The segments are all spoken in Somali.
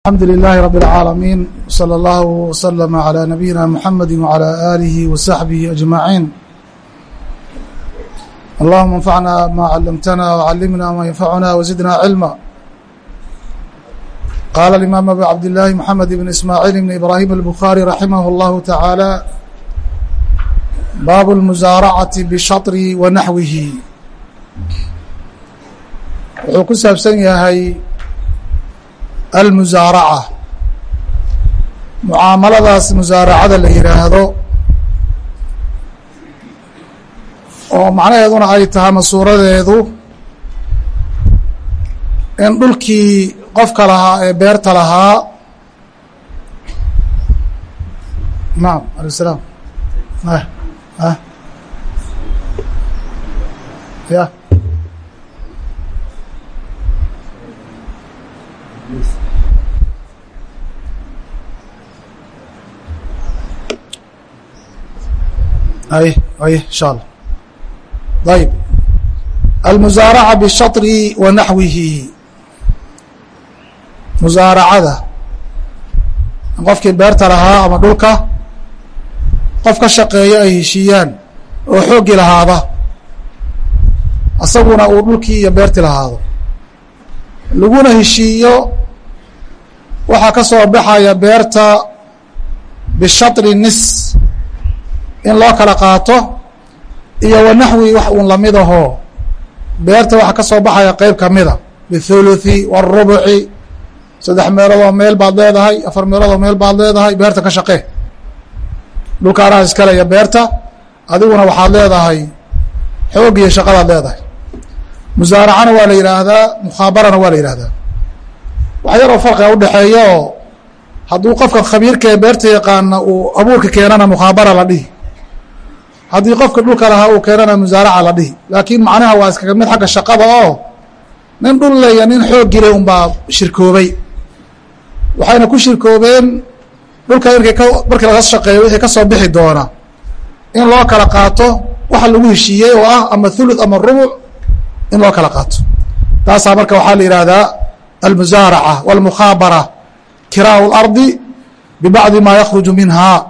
الحمد لله رب العالمين صلى الله وسلم على نبينا محمد وعلى آله وصحبه أجمعين اللهم انفعنا ما علمتنا وعلمنا ما ينفعنا وزدنا علما قال الإمام أبو عبد الله محمد بن إسماعيل بن إبراهيم البخاري رحمه الله تعالى باب المزارعة بشطر ونحوه wuxuu ku saabsan yahay almusaaraca mucaamaladaas musaaracada la yidhaahdo oo macnaheeduna ay tahay masuuradeedu in dhulkii qofka lahaa ee beerta lahaa. Naam alay salaam. Ya ay ay insha allah ayb almusaaraca bishaطri wa naxwihi musaaracada qofkii beerta lahaa ama dhulka qof ka shaqeeya ay heshiiyaan oo xooggii lahaada. Asaguna uu dhulkii iyo beertii lahaado. Laguna heshiiyo waxaa ka soo baxaya beerta bishaطri nis in loo kala qaato iyo wanaxwi wax uun la mid ahoo beerta waxaa ka soo baxaya qeyb kamida bithuluthi wاrubuci saddex meeloodoo meel baad leedahay afar meeloodoo meel baad leedahay beerta ka shaqe dhulkaanaa iskale iyo beerta adiguna waxaad leedahay xoog iyo shaqadaad leedahay. Musaaracana waa la yidhaahdaa mukhaabarana waa la yidhahdaa wax yaroo farqiga udhexeeya oo hadduu qofka khabiirka ee beerta yaqaana uu abuurka keenana mukhaabara la dhihi haddii qofka dhulka lahaa uu keenana musaaraca la dhihi. Laakiin macnaha waa iskaga mid xagga shaqada oo nin dhul leya nin xooggile unbaa shirkoobay. Waxayna ku shirkoobeen dhulka irkay ka markii laga shaqeeyo wixii ka bixi doona. In loo kala qaato waxa lagu heshiiyey oo ah ama thuluth ama rubuc in loo kala qaato. Taasaa marka waxaa la yihahdaa almusaaraca wاlmukhaabara kiraau اlardi bibacdi ma yakruju minha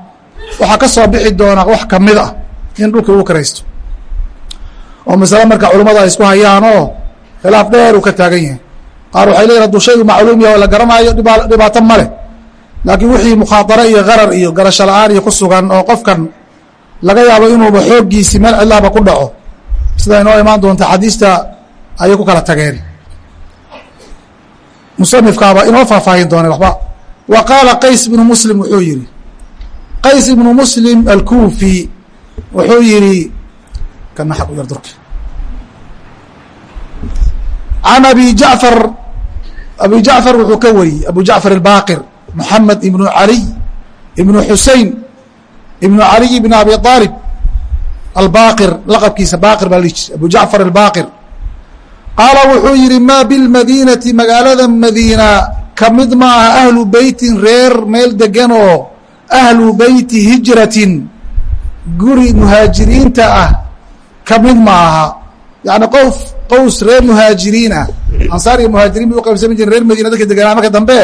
waxaa ka bixi doona wax ka mid ah in dhulkii uu kiraysto oo masale marka culimmada ay isku hayaan oo khilaaf dheer uu ka taagan yahay. Qaar waxay leyihin haduu shaygu macluum yahay oo la garanaayo dhibaato ma leh. Laakiin wixii mukhaadaro iyo garar iyo garasho la'aan iyo ku sugan oo qofkan laga yaabo inuuba xooggiisi meel cidlaaba ku dhaco sida inoo imaan doonta xadiista ayay ku kala tageen. Musanifkaaba inoo faahfaahin doonay waxba wa qaala qays ibnu muslim wuxuu yihi qays ibnu muslim alkufi wuxuu yihi kana xaq u yar durka can abi jacfar abi jacfar wuxuu ka wariyey abu jacfar albaqir moxamed ibnu caliy ibnu xusein ibnu caliy ibn abi aalib albaqir laqabkiisa baqir baa lihi jir abu jacfar albaqir qaala wuxuu yihi ma bilmadinati magaalada madiina ka mid ma aha ahlu beytin reer meel degan oo ahlu beyti hijratin guri muhaajiriinta ah ka mid ma aha yani qof qaws reer muhaajiriin ah. Ansaar iyo muhaajiriin bay uqaybsami jiren reer madiina dadka deganaa marka dambe.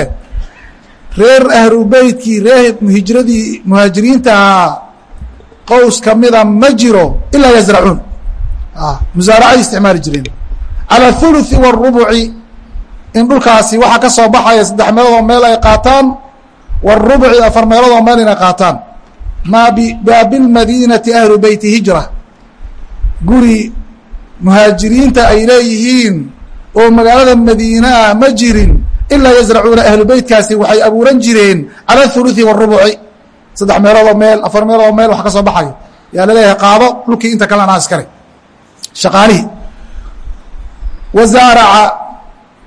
Reer ahlubeytkii reer hijradii muhaajiriinta ahaa qaws kamida ma jiro ilaa yazracuun ah, musaaracay isticmaali jireen. Cala thuluthi warubuci in dhulkaasi waxaa ka soo baxaya saddex meeloodoo meel ay qaataan warubci afar meeloodoo meel inay qaataan ma baabilmadiinati ahlu beyti hijra. Guri muhaajiriinta ay leeyihiin oo magaalada madiina ah ma jirin ilaa yazracuuna ahlu beytkaasi waxay abuuran jireen cala athuluثi warubuci saddex meeloodoo meel afar meeloodoo meel wax ka soo baxayo. Yaa la leeyahay qaado dhulkii inta kalena askare shaqaalihii. Wazaaraca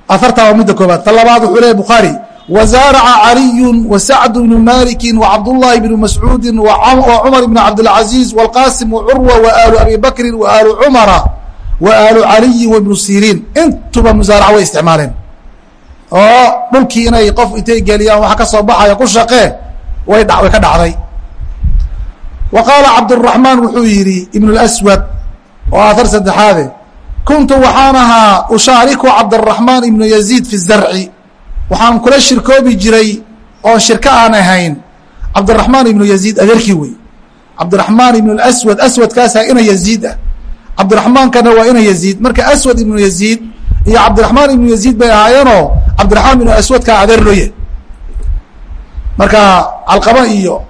afartaa waa midda koobaad ta labaad wuxuu leeyahy bukhaari wazaaraca caliyu wasacd bnu maliki wacabdullahi bnu mascuudi wacumar bn cabdilcaziiz wاlqasim wcurwa waalu abi bakrin waalu cumara waalu caliyi wibnu siriin intuba musaaraca way isticmaaleen oo dhulkii inay qof intay geliyaan waxa ka soo baxaya ku shaqee way way ka dhacday wa qaala cabdالraحmaan wuxuu yihi ibn اswad oo aahar saddexaade kuntu waxaan ahaa ushaariku cabdالرaحmaan ibnu yaزيid fi الzarci waxaan kula shirkoobi jiray oon shirka aan ahayn. Cabdiraxmaan ibnu yaziid adeerkii wey cabdiraxmaan ibnu aswad aswadkaasaa ina yaziid ah. Cabdiraxmaankana waa ina yaziid. Marka aswad ibnu yaziid iyo cabdiraxmaan ibnu yaziid bay ahaayeenoo cabdiraxmaan ibnu aswadkaa adeer loo yahay marka calqaba iyo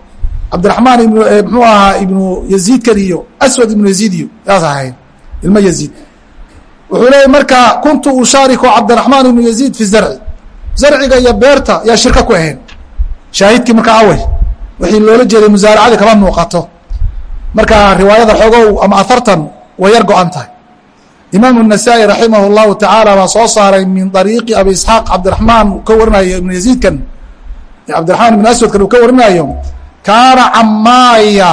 cabdiraxmaan ibn mxuu ahaa ibnu yaziidkan iyo aswad ibnu yaziid iyo yaas ahayn ilmo yaziid. Wuxuu leeyay marka kuntu ushaariku cabdiraxmaan ibnu yaziid fi zarci zarciga iyo beerta yaa shirka ku ahayn shaahidkii marka awey wixii loola jeeday musaaracadii kama muuqato marka riwaayada xoogow ama afartan way yar go-an tahay imaam النasaaئي raximah الlahu taعaalى baa soo saaray min طariiqi abi isxaaq cabdiraحmaan ka warinayo ibn yaziidkan cabdiraحmaan ibn aswadkan uu ka warinayo kaana camaaya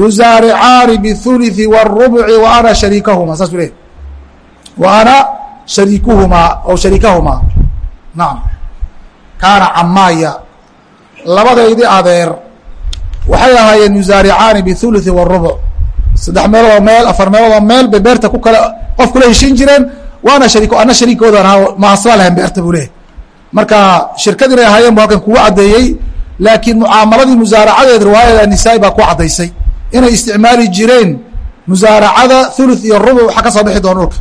yusaaricaani bالثuliثi والrubci wa ana shariikahuma saasuu ley wa ana shariikuhumaa o shariikahumaa naam. Kaana camaaya labadaydii adeer waxay ahaayeen yusaaricaani biuluثi warubuc saddex meeloodoo meel afar meeloodoo meel bay beerta ku kale qof kula heshin jireen waana shari ana shariikooda ahaa maasbaa lahan beerta buu leeyahy marka shirkadiin ahaayeen bu halkan kugu caddeeyey laakiin mucaamaladii musaaracadeed riwaayada nisaa-i baa ku caddaysay inay isticmaali jireen musaaracada uluث iyo rubuc waxa ka soo bixi doona dhulka.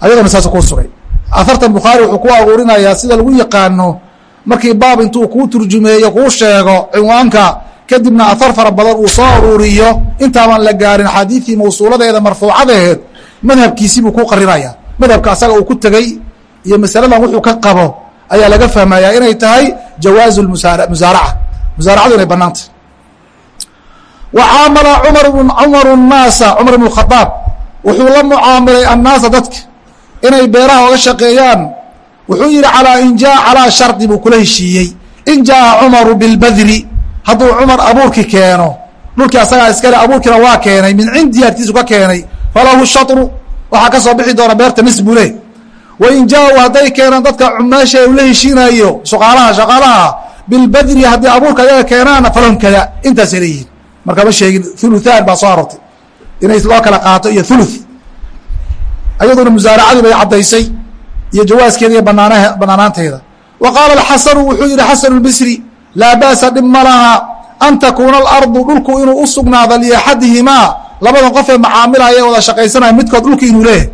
Ayadana saas kuu sugay afartan bukhaari wuxuu ku aruurinayaa sida lagu yaqaano markii baab intuu kuu turjumeeyo kuu sheego cinwaanka kadibna afar fara badan uu soo aruuriyo. Intaabaan la gaarin axaadiidtii mawsuuladeeda marfuucadeed madhabkiisii ku qarinaya madhabka asaga uu ku tegey iyo masaladan wuxuu ka qabo ayaa laga fahmaya inay tahay jawaazu musaaraca. Musaaracadu inay banaantah wa caamala cumaru naasa cumar ibn khadaab wuxuu la mucaamilay annaasa dadka inay beeraha oga shaqeeyaan. Wuxuu yihi calaa in jaa calaa shardi buu kula heshiiyey. In jaa cumaru bilbadri hadduu cumar abuurki keeno dhulkii asagaa iskale abuurkiina waa keenay min cindii agtiisu ka keenay falahu shatru waxaa ka soo bixi doona beerta nis buu le wain jaa-u hadday keenaan dadka cumaasha ula heshiinayo shaqaalaha shaqaalaha bilbadri haddii abuurka ayaga keenaana falahum kada intaasay leeyihiin. Marka ma sheegin huluthaan baa soo arortay. Inay loo kala qaato iyo thuluth ayaduna musaaracadii bay caddaysay iyo jawaaskeeda iyo banaan banaanaanteeda. Wa qaala alxasanu wuxuu yihi xasan lbisri laa ba'sa dhib ma laha an takuuna alardu dhulku inuu u sugnaado liaxadihimaa labadan qof ee macaamilaya ee wada shaqaysanaya midkood dhulki inuu leeyahay.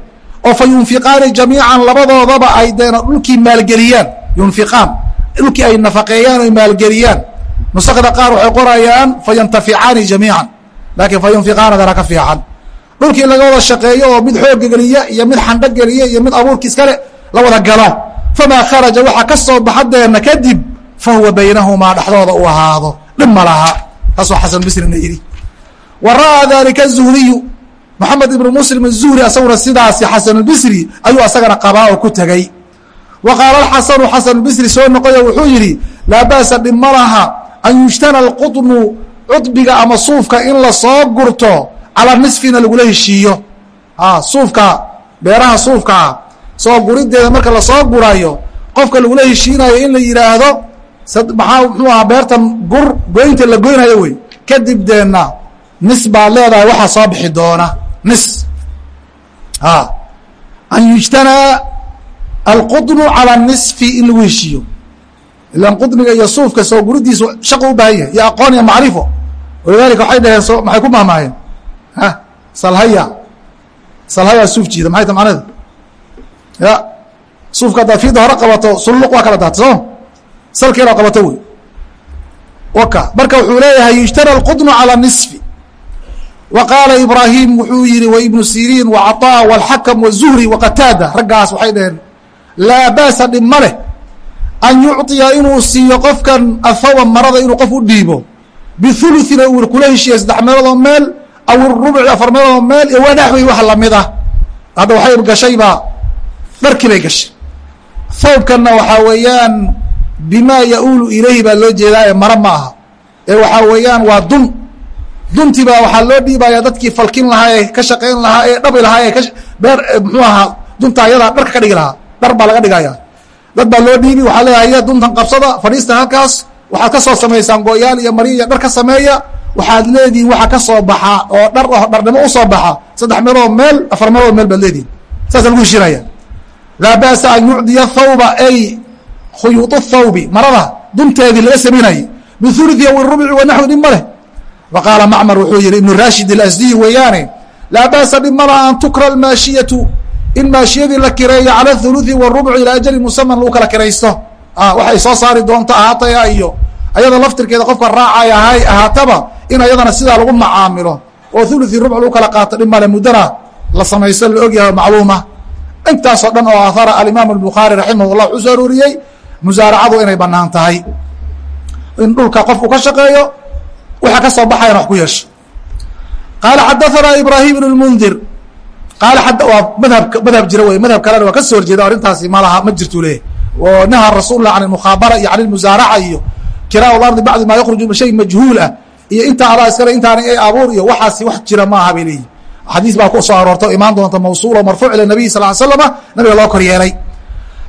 Oo fa yunfiqaani jamiican labadoodaba ay deena dhulkii maalgeliyaan. Yunfiqaan. Dhulkii ay nafaqeeyaan oy maalgeliyaan. Nusakda qaar waxay qorayaan fa yantaficaani jamiican. Laakiin fa yunfiqaanadana ka fiican dhulkii laga wada shaqeeyo oo mid xooga geliya iyo mid xandho geliya iyo mid abuurki iskale la wada galo famaa kharaja waxaa ka soo baxadeena kadib fahuwa baynahumaa dhexdooda uu ahaado. Dhib ma laha taasoo xasan bisrina yidhi. Wa ra'aa dalika zuhriyu moxamed ibnu muslim azuhri asaguna sidaasi xasanulbisri ayuu asagana qabaa oo ku tegey wa qaala alxasanu xasanulbisri soo noqoyo wuxuu yidhi laa ba'sa dhib ma laha an yujtana alqudnu cudbiga ama suufka in la soo gurto calaa nisfina lagula heshiiyo. Suufka beeraha suufkaa soo gurideeda marka la soo gurayo qofka lagula heshiinayo in la yidhaahdo maxaa muxuu ahaa beertan gur goynta la goynayo wey. Kadib deenna nis baad leedahay waxaa soo bixi doona. Nis. An yujtanaa alqudnu calى nisfi in lagu heshiiyo. Ilan qudniga iyo suufka soo guridiisu shaqu u baahan yahay iyo aqoon iyo macrifo. Walidalika waxay dhaheen maxay ku mahmaaheen a salhaya salhaya suuf jiida maxay ta macneedu ya suufka haddaad fiida hore qabato sulluq waa kala daata soo salkeena qabato wey waka marka wuxuu leeyahay yujtana alqudnu calى nisfi wa qaala ibraahim wuxuu yihi wa ibnu siriin wa caطaa wاlxakam wالzuhri waqataada raggaas waxay dhaheen laa ba'sa dhib ma leh an yucطiya inuu siiyo qofkan athawba marada inuu qof u dhiibo bihuluثina uu kula heshiiya saddex meeloodoo meel aw rubuci afar meeloodoo meel iyo wanaxwi wax la mid ah hadda waxay gashayba dharkii bay gashay thawbkanna waxaa weeyaan bima yaulu ilayhi baa loo jeedaa ee mara ma aha ee waxaa weeyaan waa dun duntii baa waxaa loo dhiibaya dadkii falkin lahaa ee ka shaqayn lahaa ee dhabi lahaa ee beer muxuu ahaa dunta ayadaa dharka ka dhigi lahaa dhar baa laga dhigaya dad baa loo dhiibi waxaa leeyahay ya duntan qabsada fadhiista halkaas waxaad ka soo samaysaan gooyaal iyo mari iyo dhar ka sameeya waxaad leedihiin waxa ka soo baxa oo dhar oo dharnimo u soo baxa saddex meeloo meel afar meeloo meel baad leedihiin. Saasa lagu heshinayaa laa ba'sa an yucdiya thawba ay khuyuudu thawbi. Marada dunteedii laga samaynayo biuluihi aw rubuci wa dhib ma leh. Qaala macmar wuxuu yihi ibnu raashid ilasdihi weeyaane laa ba'sa dhib malaha an tukra almaashiyatu. In maashiyadii la kireeyo cala thuluthi warubci ilaa ajali musaman lagu kala kiraysto. Ah, Waay soo saari doonto ahaataya iyo ayada laftirkeeda qofka raacaya hay ahaataba in ayadana sidaa lagu macaamilo oo uluثi rubc lagu kala qaato dhib male muddana la samaysto la ogyahay macluuma intaasoo dhan oo ahara alimaam الbukhaari raximah الlah wuxuu soo arooriyey musaaracadu inay banaan tahay in dhulka qofku ka shaqeeyo waxa ka soo baxayana wax ku yeesho qaala xadaثana ibrahim بn اmundir qaala waa madhab madhab jira wey madhab kalena waa ka soo horjeeda arrintaasi malaha ma jirtu leeyahy oo naha rasul lah can اmukhaabara iyo can اmusaaraca iyo kiraa ardi bacdi ma yakruju shay majhuul ah iyo intaa adaa iskale intaana ay abuur iyo waxaasi wax jira maaha bay leeyihin xadiis baa ku soo aroorta o imaan doonta mawsuul oo marfuuc ila nabiy sal l slama nabiga loo kor yeelay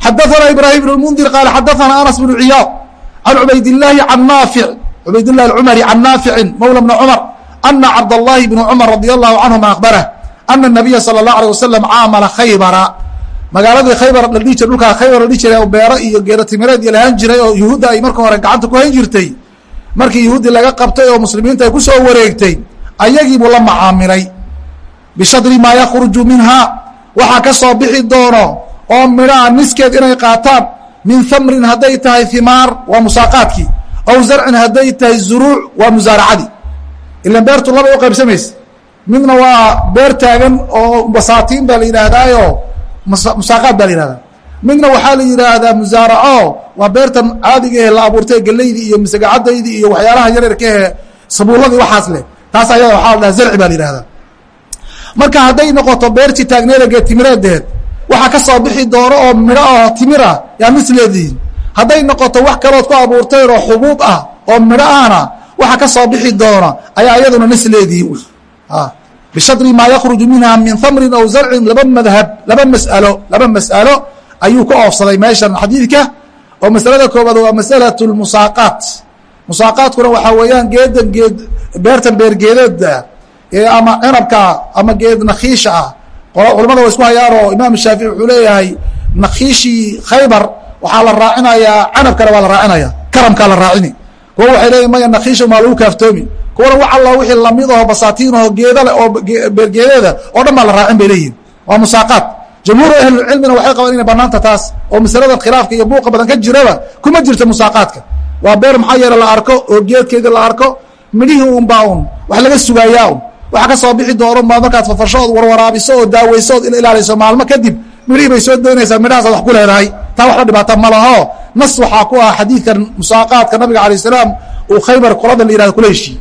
xadaثana ibrahim bn mundir qaala xadaثana anas bn ciyaad can cubaydillaahi can naafic cubaydillahi acumari can naaficin mawla bna cumar ana cabdاllahi bn cumar radi allahu canhuma akbarah ana nabiya salى اlah alيه wasalam caamala khaybara magaaladii khaybar la dhihi jir dhulkaa khaybar la dhihi jiray oo beero iyo geero timireed iyo lahaan jiray oo yuhuudda ay marka hore gacanta ku hayn jirtay. Markii yuhuuddii laga qabtay oo muslimiinta ay ku soo wareegtay ayagiibuu la macaamilay. Bishadri maa yakhruju minhaa waxaa ka soo bixi doono oo midhaha niskeed inay qaataan min hamrin hadday tahay himaar waa musaaqaadkii aw zarcin hadday tahay zuruuc waa musaaracadii ilan beertu laba u qaybsamaysa. Midna waa beer taagan oo basaatiin baa la yidhaahdaayo musaaqaad baa la yihahdaa midna waxaa la yidhaahdaa musaaraco waa beertan caadiga ehe la abuurtay gelaydii iyo misagacadaydii iyo waxyaalaha yaryarka ehe sabuuladii waxaas leh. Taas ayada waxaa la dhaha zarci baa la yihahdaa marka hadday noqoto beertii taagneeda geetimireedeed waxaa ka soo bixi doono oo midho oo timira yaa misleediin hadday noqoto wax kalood ku abuurteen oo xubuub ah oo midho ahna waxa ka soo bixi doona ayaa iyaduna nisleediin bishadri maa yakruju minha min hamrin aw zarcin laba madhab laba mas'alo laba mas'alo ayuu ku oofsaday meeshan xadiidka oo masalada koobaad waa masalat musaaqaat musaaqaadkuna waxaa weeyaan geedan geed beertan beergeedeeda ee ama cinabka ama geed nakiisha ah culamada wa isku hayaan oo imaam shaafici wuxuu leeyahay nakiishii khaybar waxaa la raacinayaa canabkana waa la raacinaya karamkaa la raacini kuwa waxay leeyihiin maya nakiisha maa lagu kaaftoomi. Kuwana wax alla wixii la mid aho basaatiinaho geedale oo beergeedeeda oo dhan baa la raacin bay leeyihiin waa musaaqaad. Jamhuuru ahlilcilmina waxay qabaan inay banaanta taas oo masalada khilaafka iyo buuqa badan ka jiraba kuma jirto musaaqaadka. Waa beer maxaa yeele la arko oo geedkeedii la arko midhihii un baa un wax laga sugaayaa un waxa ka soo bixi doono baad markaad fafasho ood warwaraabiso oo daaweyso ood ilaaliso maalmo kadib midhihii bay soo doonaysaa midhahaas ad wax ku leedahay. Taa waxba dhibaata ma laho nas waxaa ku ah xadiidkan musaaqaadka nabiga alayh salaam uu khaybar qolada la yihahdo kula heshiiyey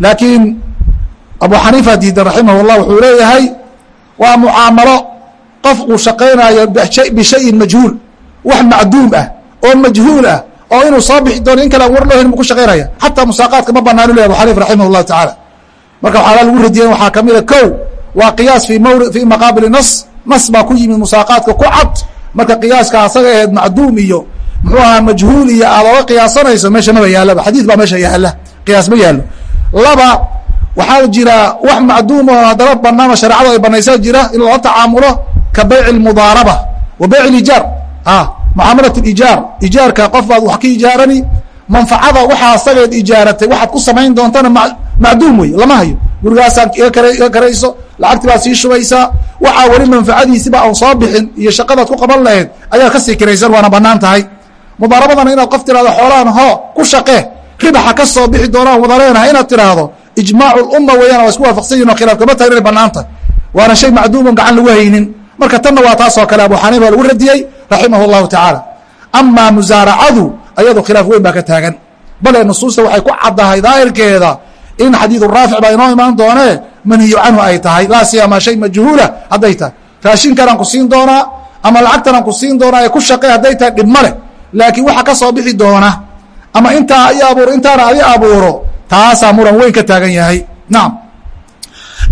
laakiin abu xaniifa diidan raximah llah wuxuu leeyahay waa mucaamalo. Qof uu shaqaynayo bishayin majhuul wax macduum ah oo majhuul ah oo inuu soo bixi doono in kale aan war loo helin bu ku shaqaynaya. Xataa musaaqaadka ma banaanu leh abu xaniifa raximah llahu tacaala marka waxaala lagu radiyen waxaa kamida kow waa qiyaas fii maqaabili nas nas baa ku yimid musaaqaadka ku cad. Marka qiyaaska asaga aheed macduum iyo muxuu ahaa majhuul iyo aad oga qiyaasanayso meesha maba yaalaba xadiid baa meesha yaalla qiyaas ma yaalo laba waxaa jira wax macduum oo haddana banaano shareecadu ay banaysaa jira in lala tacaamulo ka bayci mudaaraba. Wa bayc ijaar. Mucaamalat ijaar. Ijaarka qof baad wax ka ijaarani manfacada waxaa asagaed ijaaratay waxaad ku samayn doontana macduum wey lama hayo. Gurigaasaa iga karayso lacagti baad sii shubaysaa waxaa weli manfacadiisiba aan soo bixin iyo shaqadaad ku qaban lahayd ayaad ka sii kiraysan waana bannaan tahay. Mudaarabadana inaad qof tirahdo xoolahan ho ku shaqe. Ribaxa ka soo bixi doonaan wada leenahay inaad tiraahdo. Ijmaacu lumma weeyaan waa isku waafaqsan yihiin o khilaaf kama tahay inay bannaan tahay. Waana shay macduuman gacan lagu haynin. Marka tanna waa taasoo kale abu xaniifa lagu radiyey raximah llahu tacaala. Amaa musaaracadu ayado khilaaf weyn baa ka taagan. Bale nusuusta waxay ku caddahay daahirkeeda in xadiidu raafic baa inoo imaan doonee manhiyu canhu ay tahay laa siyama shay majhuula hadday tahay raashinkanaan ku siin doonaa ama lacagtanaan ku siin doonaa ee ku shaqe hadday tahay dhib ma leh laakiin waxa ka soo bixi doona ama intaa i abuuro intaana adi abuuro taasaa muran weyn ka taagan yahay nacam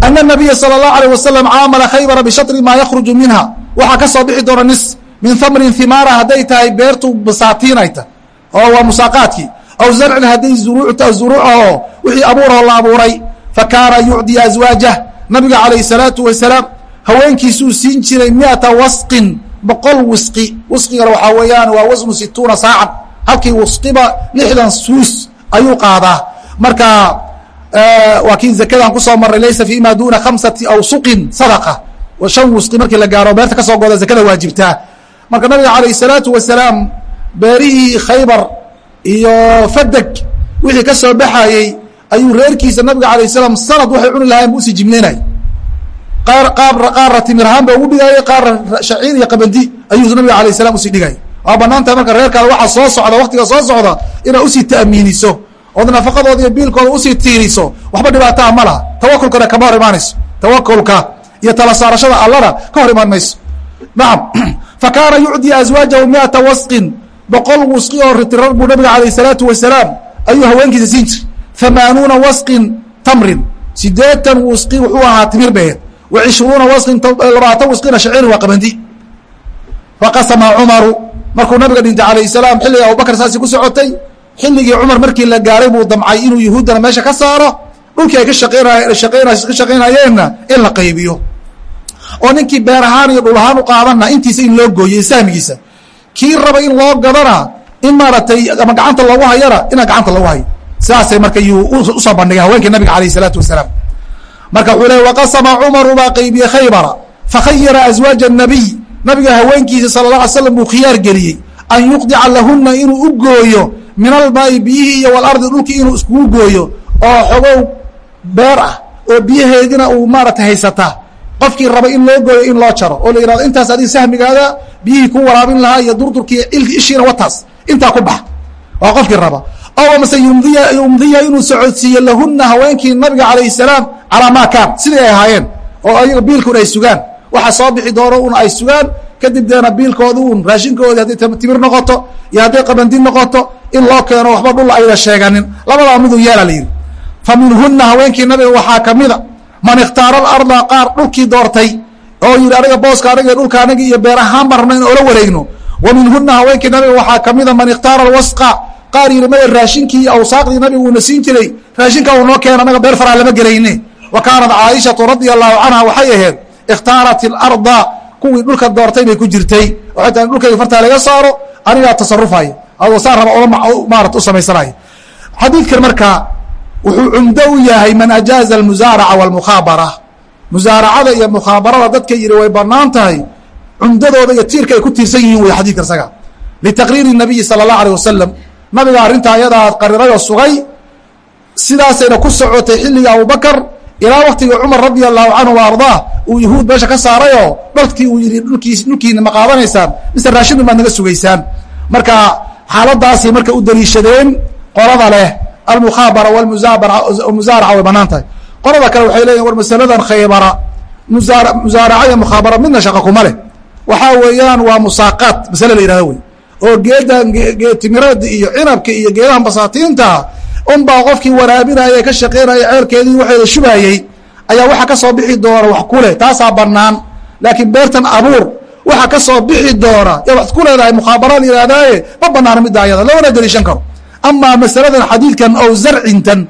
ana nabiya sala allahu alayh wasalam caamala khaybara bishatri maa yakhruju minha waxaa ka soo bixi doona nis min hamrin himaara hadday tahay beertu basaatiinay tahy oo waa musaaqaadkii aw zarcin hadday zuruucta zuruucaho wixii abuuroo la abuuray fa kaana yucdi aswaajah nabiga calayh salaatu wasalaam haweenkiisuu siin jiray miata wasqin boqol wisqi wisqigana waxaa weeyaan waa wasnu situuna saacan halkii wisqiba lixdan suus ayuu qaadaa marka waa zakadan ku soo maray laysa fi ma duna khamsati awsuqin sadaqa shan wisqi markii la gaaro beerta ka soo gooda zakada waajibtaa marka nabiga calayh salaatu wasalaam beerihii khaybar iyo fadeg wixii ka soo baxayey ayuu reerkiisa nabiga alayh salaam sanad waxay cuni lahayen bu u sii jibneynay qaar qaarna timirhaan ba ugu dhigaaye qaarna shaciir iyo qabandi ayuu nabiga alayh salam u sii dhigay. Waa banaan marka reerkaada waxa soo socda waktiga soo socda inaad u sii ta'miiniso ood nafaqadooda iyo biilkooda u sii tiiriso waxba dhibaataa ma laha. Tawakulkana kama hor imaanayso. Tawakulka iyo tala saarashada allana ka hor imaan mayso. Nacam fa kaana yucdi aswaajahu miata wasqin boqol wusqi oo ritirar buu nabiga alayh salaatu wasalaam ayuu haweenkiisa siin jir hamaanuuna wasqin tamrin. Sideetan wusqi wuxuu ahaa timir beed. Wa cishruuna wasqin labaatan wasqina shaciirin waa qabandi. Faqasama cumaru. Markuu nabiga dhintay calayh salaam xilliga abubakar saasi ku socotay xilligii cumar markii la gaaray buu damcay inuu yahuuddana meesha ka saaro. Dhulkii ay ka ka shaqaynayeenna in la qaybiyo. Oo ninkii beer ahaan iyo dhul ahaan u qaadana intiisa in loo gooyo sahmigiisa kii raba in loo gadana in maaragtay ama gacanta loogu hayana ina gacanta loogu hayo sidaasay marka yuu usoo bandhigay haweenkii nabiga alayh isalaatu wasalaam marka wuxuu leey waqasama cumaru baa qaybiyey khaybara fakhayara aswaaja الnabiy nabiga haweenkiisa sala اla alay slam buu khiyaar geliyey an yuqdica lahuna inuu u gooyo min almaai biyihii iyo walardi dhulkii inuu iskugu gooyo oo xogow beer ah oo biyaheedina uu maarata haysataa qofkii raba in loo gooyo in loo jaro oo la yihahdo intaas adig sahmigaada biyihii ku waraabin lahaa iyo durdurkii ishiina wataas. Intaa ku bax. Waa qofkii raba. Ow amase yumdiya inuu socodsiiyo lahuna haweenkii nabiga calayh salaam calaa maa kaan sidai ay ahaayeen oo ayaga biilkun ay sugaan. Waxa soo bixi doono un ay sugaan kadib deena biilkooda un raashinkoodi hadday timir noqoto iyo hadday qabandi noqoto in loo keeno waxba dhul ayda sheeganin. Labadaa miduu yeela la yidhi. Fa haweenkii nabiga waxaa kamida man ikhtaara alarda qaar dhulkii doortay oo yidhi aniga booska aniga dhulka aniga iyo beer ahaan baan rabna in oola wareegno. Wa minhuna haweenkii nabiga waxaa kamida man ikhtaara alwasqa. Qaar yidhi maya raashinkii iyo awsaaqdii nabiga uuna siin jiray. Raashinka uu noo keena anaga beer faraa lama gelayne. Wa kaanat caaishatu radia allahu canha waxay ahayd ikhtaarat ilarda kuwii dhulka doortay bay ku jirtay. Waxay tahay dhulkayga fartaa laga saaro anigaa tasarufaya adoo saan raba maarata u xadiidkan marka wuxuu cumdo u yahay man ajaaza almusaaraca walmukhaabara musaaracada iyo mukhaabarada dadka yidhi way bannaan tahay cumdadooda iyo tiirka ay ku tiirsan yihiin wey xadidka isaga. Litaqriiri nabiyi sala allahu alيh wasalam nabiga arrintaa ayadaa qarirayoo sugay sidaasayna ku socotay xilliga abubakar ilaa waktigii cumar radia allahu canhu wa uu yahuud meesha ka saarayoo dhalkii uu yihi dhulkiis dhulkiina ma qaadanaysaan mise raashin baad naga sugaysaan. Marka xaaladaasay marka u daliishadeen qolada leh almukhaabara wmusaaraca way bannaan tahay qolada kale waxay leeyihiin war masaladan khaybara musaaraca iyo mukhaabara midna shaqa kuma leh. Waxaa weeyaan waa musaaqaad masale la yihahdo wey oo geedan geetimireeda iyo cinabka iyo geedahan basaatiinta unbaa qofkii waraabinaya ka shaqeynaya ceelkeedii waxeeda shubayey ayaa waxa ka soo bixi doona wax ku leh. Taasaa banaan laakiin beertan abuur waxa ka soo bixi doona ya ku leedahay mukhaabara la yihahdaaye ma banaana midda ayada loona karo. Amaa masaladan xadiidkan ow zarcintan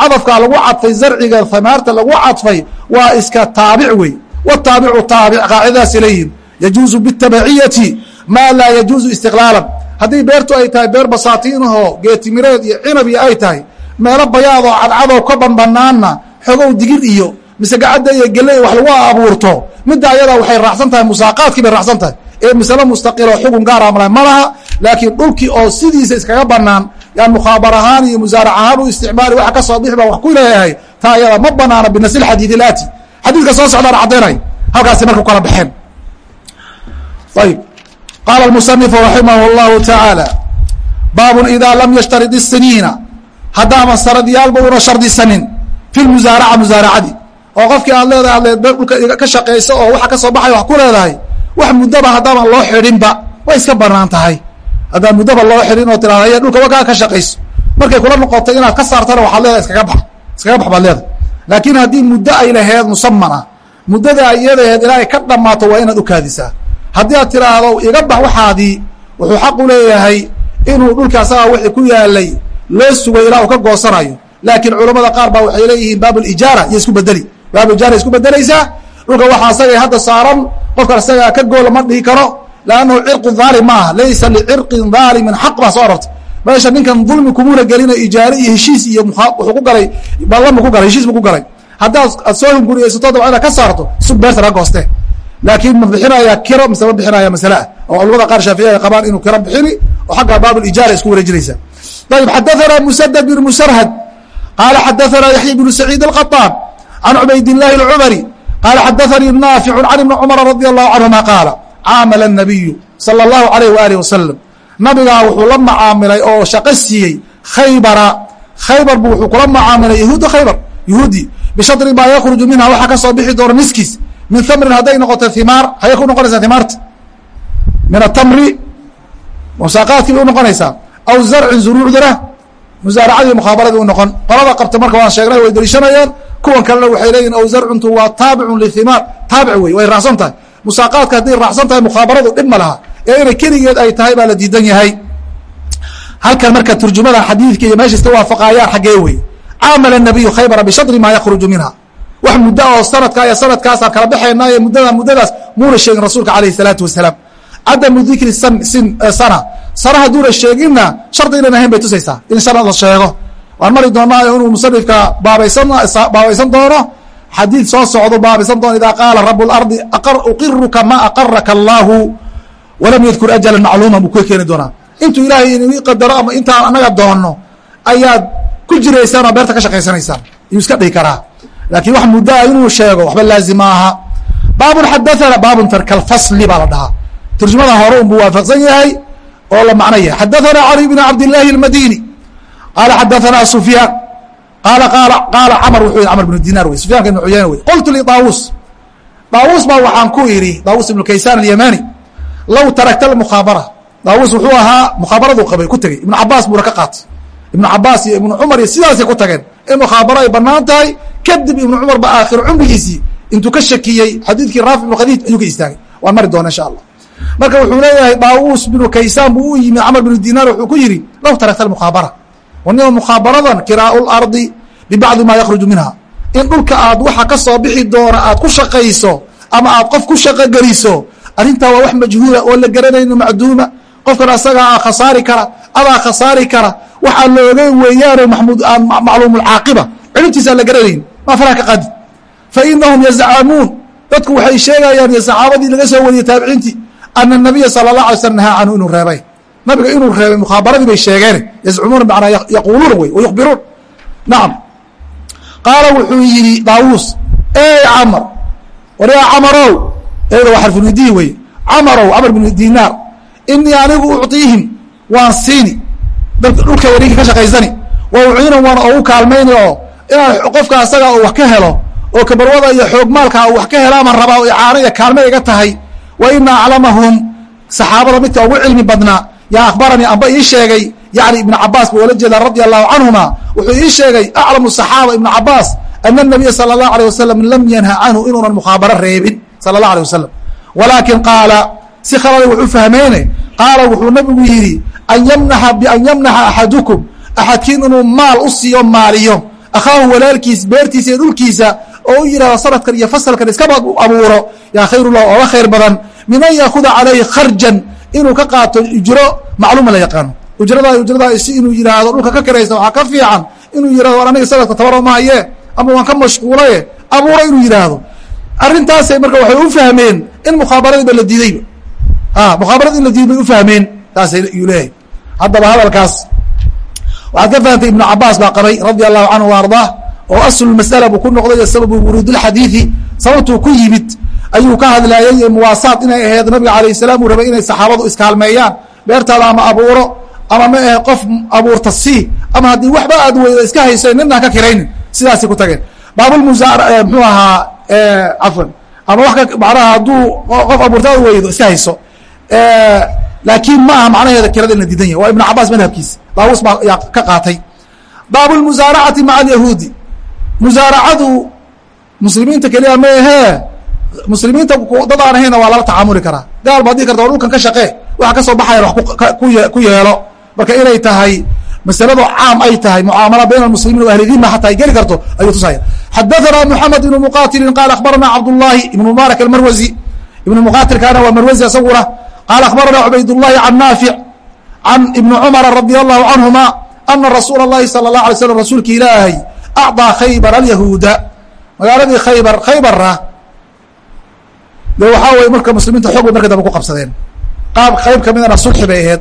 cadafkaa lagu cadfay zarciga hamaarta lagu cadfay waa iska taabic wey wataabicu taabic qaacidadaasi leeyihiin yajuuzu bitabaciyati maa laa yajuuzu istiqlaalan. Haddii beertu ay tahay beer basaatiinahoo geetimireed iyo cinab iyo ay tahay meelo bayaadoo cadcadow ka banbanaanna xogow digir iyo mise gacadda iyo geley wax lagu abuurto midda ayadaa waxay raacsan tahay musaaqaadkii bay raacsan tahay. Ee masale mustaqiloo xugun gaara mala ma laakiin dhulkii oo sidiisa iskaga banaan yaan mukhaabar ahaan iyo musaarac ahaan u isticmaali waxa ka soo bixi baan wax ku leeyahay taa ayada ma banaana binasl xadiid ilaati xadiidka soo socdaana caddaynay halkaasi marka kala baxeen. Ayb qaala almusanifu raximah اllahu tacaala baabun idaa lam yashtarid isiniina haddaaman sanadiyaalba una shardisanin fi musaaraca musaaracadii oo qofkii aad leedahay aad leed dhulka ka shaqayso oo waxa ka soo baxay wax ku leedahay wax muddaba haddaaman loo xidhinba way iska bannaan tahay haddaan muddaba loo xidhin oo tirahda y dhulka wakaa ka shaqayso. Markay kula noqotay inaad ka saartana waxaad leedahay iskaga bax iskaga bax baad leedahay. Laakiin haddii muddo ay laheed musaman ah muddada iyadaheed ilaa ay ka dhammaato waa inaad ukaadisaa. Haddii aad tiraahdo iga bax waxaadii wuxuu xaq u leeyahay inuu dhulka wixii ku yaalay loo sugay ilaa uu ka goosanayo. Laakiin culamada qaar baa waxay leeyihiin baabulijaara iyo isku bedeli baabulijaara isku bedelaysaa dhulka waxaa asagay hadda saaran qofkan isagaa ka goola ma dhihi karo lannahu cirqun aalim maaha laysa licirin aalimin xaq baa soo arorta meesha ninkan dulmi kumuna gelina ijaare iyo heshiis iyo wuxuu ku galay ballanbu ku galay heshiis bu ku galay haddaad aad soo hinguriyaysato daba inaad ka saarto sug beerta la gooste laakiin ma bixinayaa kiro mise ma bixinaya masaleah oo culamada qaar shaaficiyada ay qabaan inuu kiro bixini oo xagga baabulijaara isku wareejinaysa ayib xadaanaa musadad bin musarhad qaala xadaanaa yaxya bnu saciid alqaaan can cubayd illaahi alcumari qaala xadaanii naaficu can ibni cumara radi allahu canhuma qaala caamala النabiyu salى الlahu عalيه وalih waslم nabigaa wuxuu la macaamilay oo shaqo siiyey khaybara khaybar bu wuxuu kula macaamilay yahuuda khaybar yahuudi bishadri maa yakruju minha waxaa ka soo bixi doona niskiis min thamrin hadday noqoto himaar hayay ku noqonaysaa himaarta min atamri musaaqaadkii bay unoqonaysaa aw zarcin zuruucdana musaaracadii mukhaabaradii u noqon qolada qabta marka waan sheegnay way deliishanayaan kuwan kalena waxay leeyihin aw zarcuntu waa taabicun lihimaar taabic wey way raacsan tahay musaaqaadka hadday raacsan tahay mukhaabaradu dhib ma laha. Ee inay keligeed ay tahay baa la diidan yahay. Halkan marka turjumada xadiidka iyo meesha iska waafaqaayaan xaggee wey. Caamala nabiyu khaybara bishadri maa yakruju minha. Wax muddo oo sanadkaa iyo sanadkaasaan kala baxaynaa iyo muddada muddadaas muuna sheegin rasuulka alayh isalaatu wasalaam. Cadamu dikri sana. Sana hadduuna sheeginna shardi inan ahayn bay tusaysaa. In sana la sheego. Waan mari doonaa inuu musanifka baabaysan baabaysan doono xadiid soo socdo baabisan doon idaa qaala rabu lardi uqiruka maa aqaraka allaahu? Walam yadkur ajalan macluuman buu ka keeni doonaa. Intuu ilaahay inii qadaro ama intaan anaga doonno ayaad ku jiraysaan oo beerta ka shaqaysanaysaan iyuu iska dhihi karaa. Laakiin wax muddaa ah inuu sheego waxba laazim aha. Baabun xadaana baabun tarkalfasli baa la dhahaa. Turjumada hore unbuu waafaqsan yahay oo la macno yahay. Xadaanaa cali bn cabdilaahi almadini qaala xadaanaa sufyaan qaala qaala qaala camr wuxuu yihi camr bn dinar wey sufyanka ibn cuyayna wey qultu liطaawus daawus baa waxaan ku idhi daawus ibnu kaysaan alyamani low tarakta mukhaabara daawus wuxuu ahaa mukhaabaradu qabay ku tegey ibnu cabaas buuna ka qaatay ibnu cabaas iyo ibnu cumar iyo sidaasay ku tageen in mukhaabaro ay bannaan tahay kadib ibnu cumar ba aakhiro cumrigiisii intuu ka shakiyey xadiidkii raafic ibnu khadiij ayuu ka istaagay waan mari doona insha allah marka wuxuu leeyahay daawuus binu kaysaan buu u yimi camr binu dinaar wuxuu ku yidhi low tarakta mukhaabara wanima mukhaabaradan kiraau lardi bibacdi maa yakruju minha. In dhulka aad waxa ka soo bixi doona aad ku shaqayso ama aad qof ku shaqogeliso arrintaa waa wax majhuula oo la garanayno macduuma. Qofkan asagaa a khasaari kara adaa khasaari kara waxaa looga weeyaano macluumulcaaqiba cilibtiisa aan la garanayn maa faraha ka qadi fa inahum yazcamuun dadku waxay sheegayaan iyo saxaabadii laga soo wariyey taabiciintii ana nabiya sala اla alay slm nahaa canhu inuu reebay nabiga inuu reebay mukhaabaradii bay sheegeen yazcumuuna bmanaa yaquuluuna wey wayukhbiruun nacam qaala wuxuu yidhi daawuus ey camar war yaa camarow? Eeda waa xarfunidihi wey camarow camar binu dinaar inii anigu ucطiihim waan siini. Dhulka wareegi ka shaqaysani. Wa uciinan waan ogu kaalmayni oo inaan qofka asaga wax ka helo oo kabarwada iyo xoog maalka wax ka helo ama rabaa icaano iyo kaalma iga tahay. Wa ina aclamahum saxaabada midka ugu cilmi badnaa yaa akhbaranii amba ii sheegay. Yani ibn cabaas buu ola jeedaa radia allahu canhuma. Wuxuu ii sheegay aclamu saxaaba ibn cabaas ana nabiya sala allahu alيh wasalam lam yanha canhu inuunan mukhaabaro reebin. Sala allah alيh wasalam walaakin qaala si khalada wuxuu fahmayne qaala wuxuu nabigu yidhi an yamnaxa bian yamnaxa axadukum axadkiin inuu maal u siiyo maaliyo. Akhaahu walaalkiis beertiisa iyo dhulkiisa oo u yidhahdo sanadkan iyo fasalkan iskaba abuuro. Yaa khayr ullah ooga khayr badan min an yaakuda calayhi kharjan inuu ka qaato ujro macluuma la yaqaano. Ujrada ujrada si inuu yidhaahdo dhulka ka karaysta waxaa ka fiican inuu yihahdo war aniga sanadka tabaro mahaye ama waan ka mashquulaye abuuro inuu yidhaahdo arrintaasay marka waxay u fahmeen in mukhaabaradiiba la diidayba a mukhaabaradi in la diiday bay ufahmeen taasay yuu leeyahay. Haddaba hadalkaas waxaad ka fahamtay ibnu cabaas baa qabay radia allahu canhu wa ardaa oo aslu masala buu ku noqday sababu wuruudilxadiidi sababtuu ku yimid ayuu ka hadlaayay muwaasaad inay ahayd nabiga alayh salaam uu rabay inay saxaabadu iskaalmeeyaan. Beertaada ama abuuro ama ma ahe qof abuurta sii ama haddii waxba aad weyda iska hayso ninaan ka kiraynin. Sidaasay ku tageen. Baabulmusaar mxuu ahaa cafwan. Ama wa manaha hadduu qof abuurta aad weydo iska hayso. Laakiin ma aha macnaheeda kirada in la diidan yahy waa ibnu cabaas madhabkiisa. Daawus baa yaa ka qaatay. Baabu lmusaaracati maca alyahuudi. Musaaracadu muslimiinta keliya ma ahee muslimiinta dad aan ahayna waa lala tacaamuli karaa gaal baad dhihi karta waa dhulkan ka shaqee waxa kasoo baxayan wax ku yeelo marka inay tahay masaladu caam ay tahay mucaamala bayn almuslimiin wa ahli dhima xataa ay geli karto ayuu tusaya xadathana moxamed ibnu muqatilin qaala akhbarana cabdullahi ibnu mubaarak almarwazi ibnu muqatilkaana waa marwazi isaguna qaala akhbarana cubaydالlahi can naafic can ibni cumara radi allahu canهuma ana rasuula الlahi salى الlaه alay slm rasuulki ilaahay acطىa khaybar alyahuuda magaaladii khaybar khaybarna de waxaa weye marka muslimiinta xoog bay marka dambe ku qabsadeen. Qaab qayb kamidana sulxi bay aheed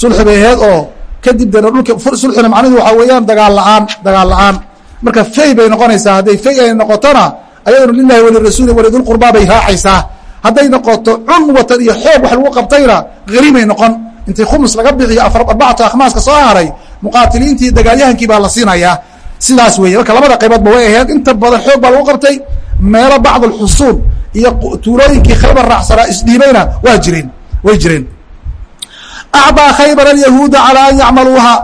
sulxi bay aheed oo kadib dena dhulka sulxina macnidu waxaa weeyaan dagaal la'aan dagaal la'aan. Marka fey bay noqonaysaa. Hadday fey ay noqotona ayaduna lilahi walirasuuli walidulqurbaa bay raacaysaa. Hadday noqoto cunwatan iyo xoog wax lagu qabtayna hariimay noqon. Intii khumus laga bixiyo arbacatu akhmaaska soo haray muqaatiliintii dagaalyahankii baa la siinayaa. Sidaas weeye. Marka labada qayboodba way aheyd inta badan xoog baa lagu qabtay. Meelo bacd alxusuul iyo tuulooyinkii khaybar raacsanaa isdhiibayna waa jireen way jireen acdaa khaybar alyahuuda calaa an yacmaluuha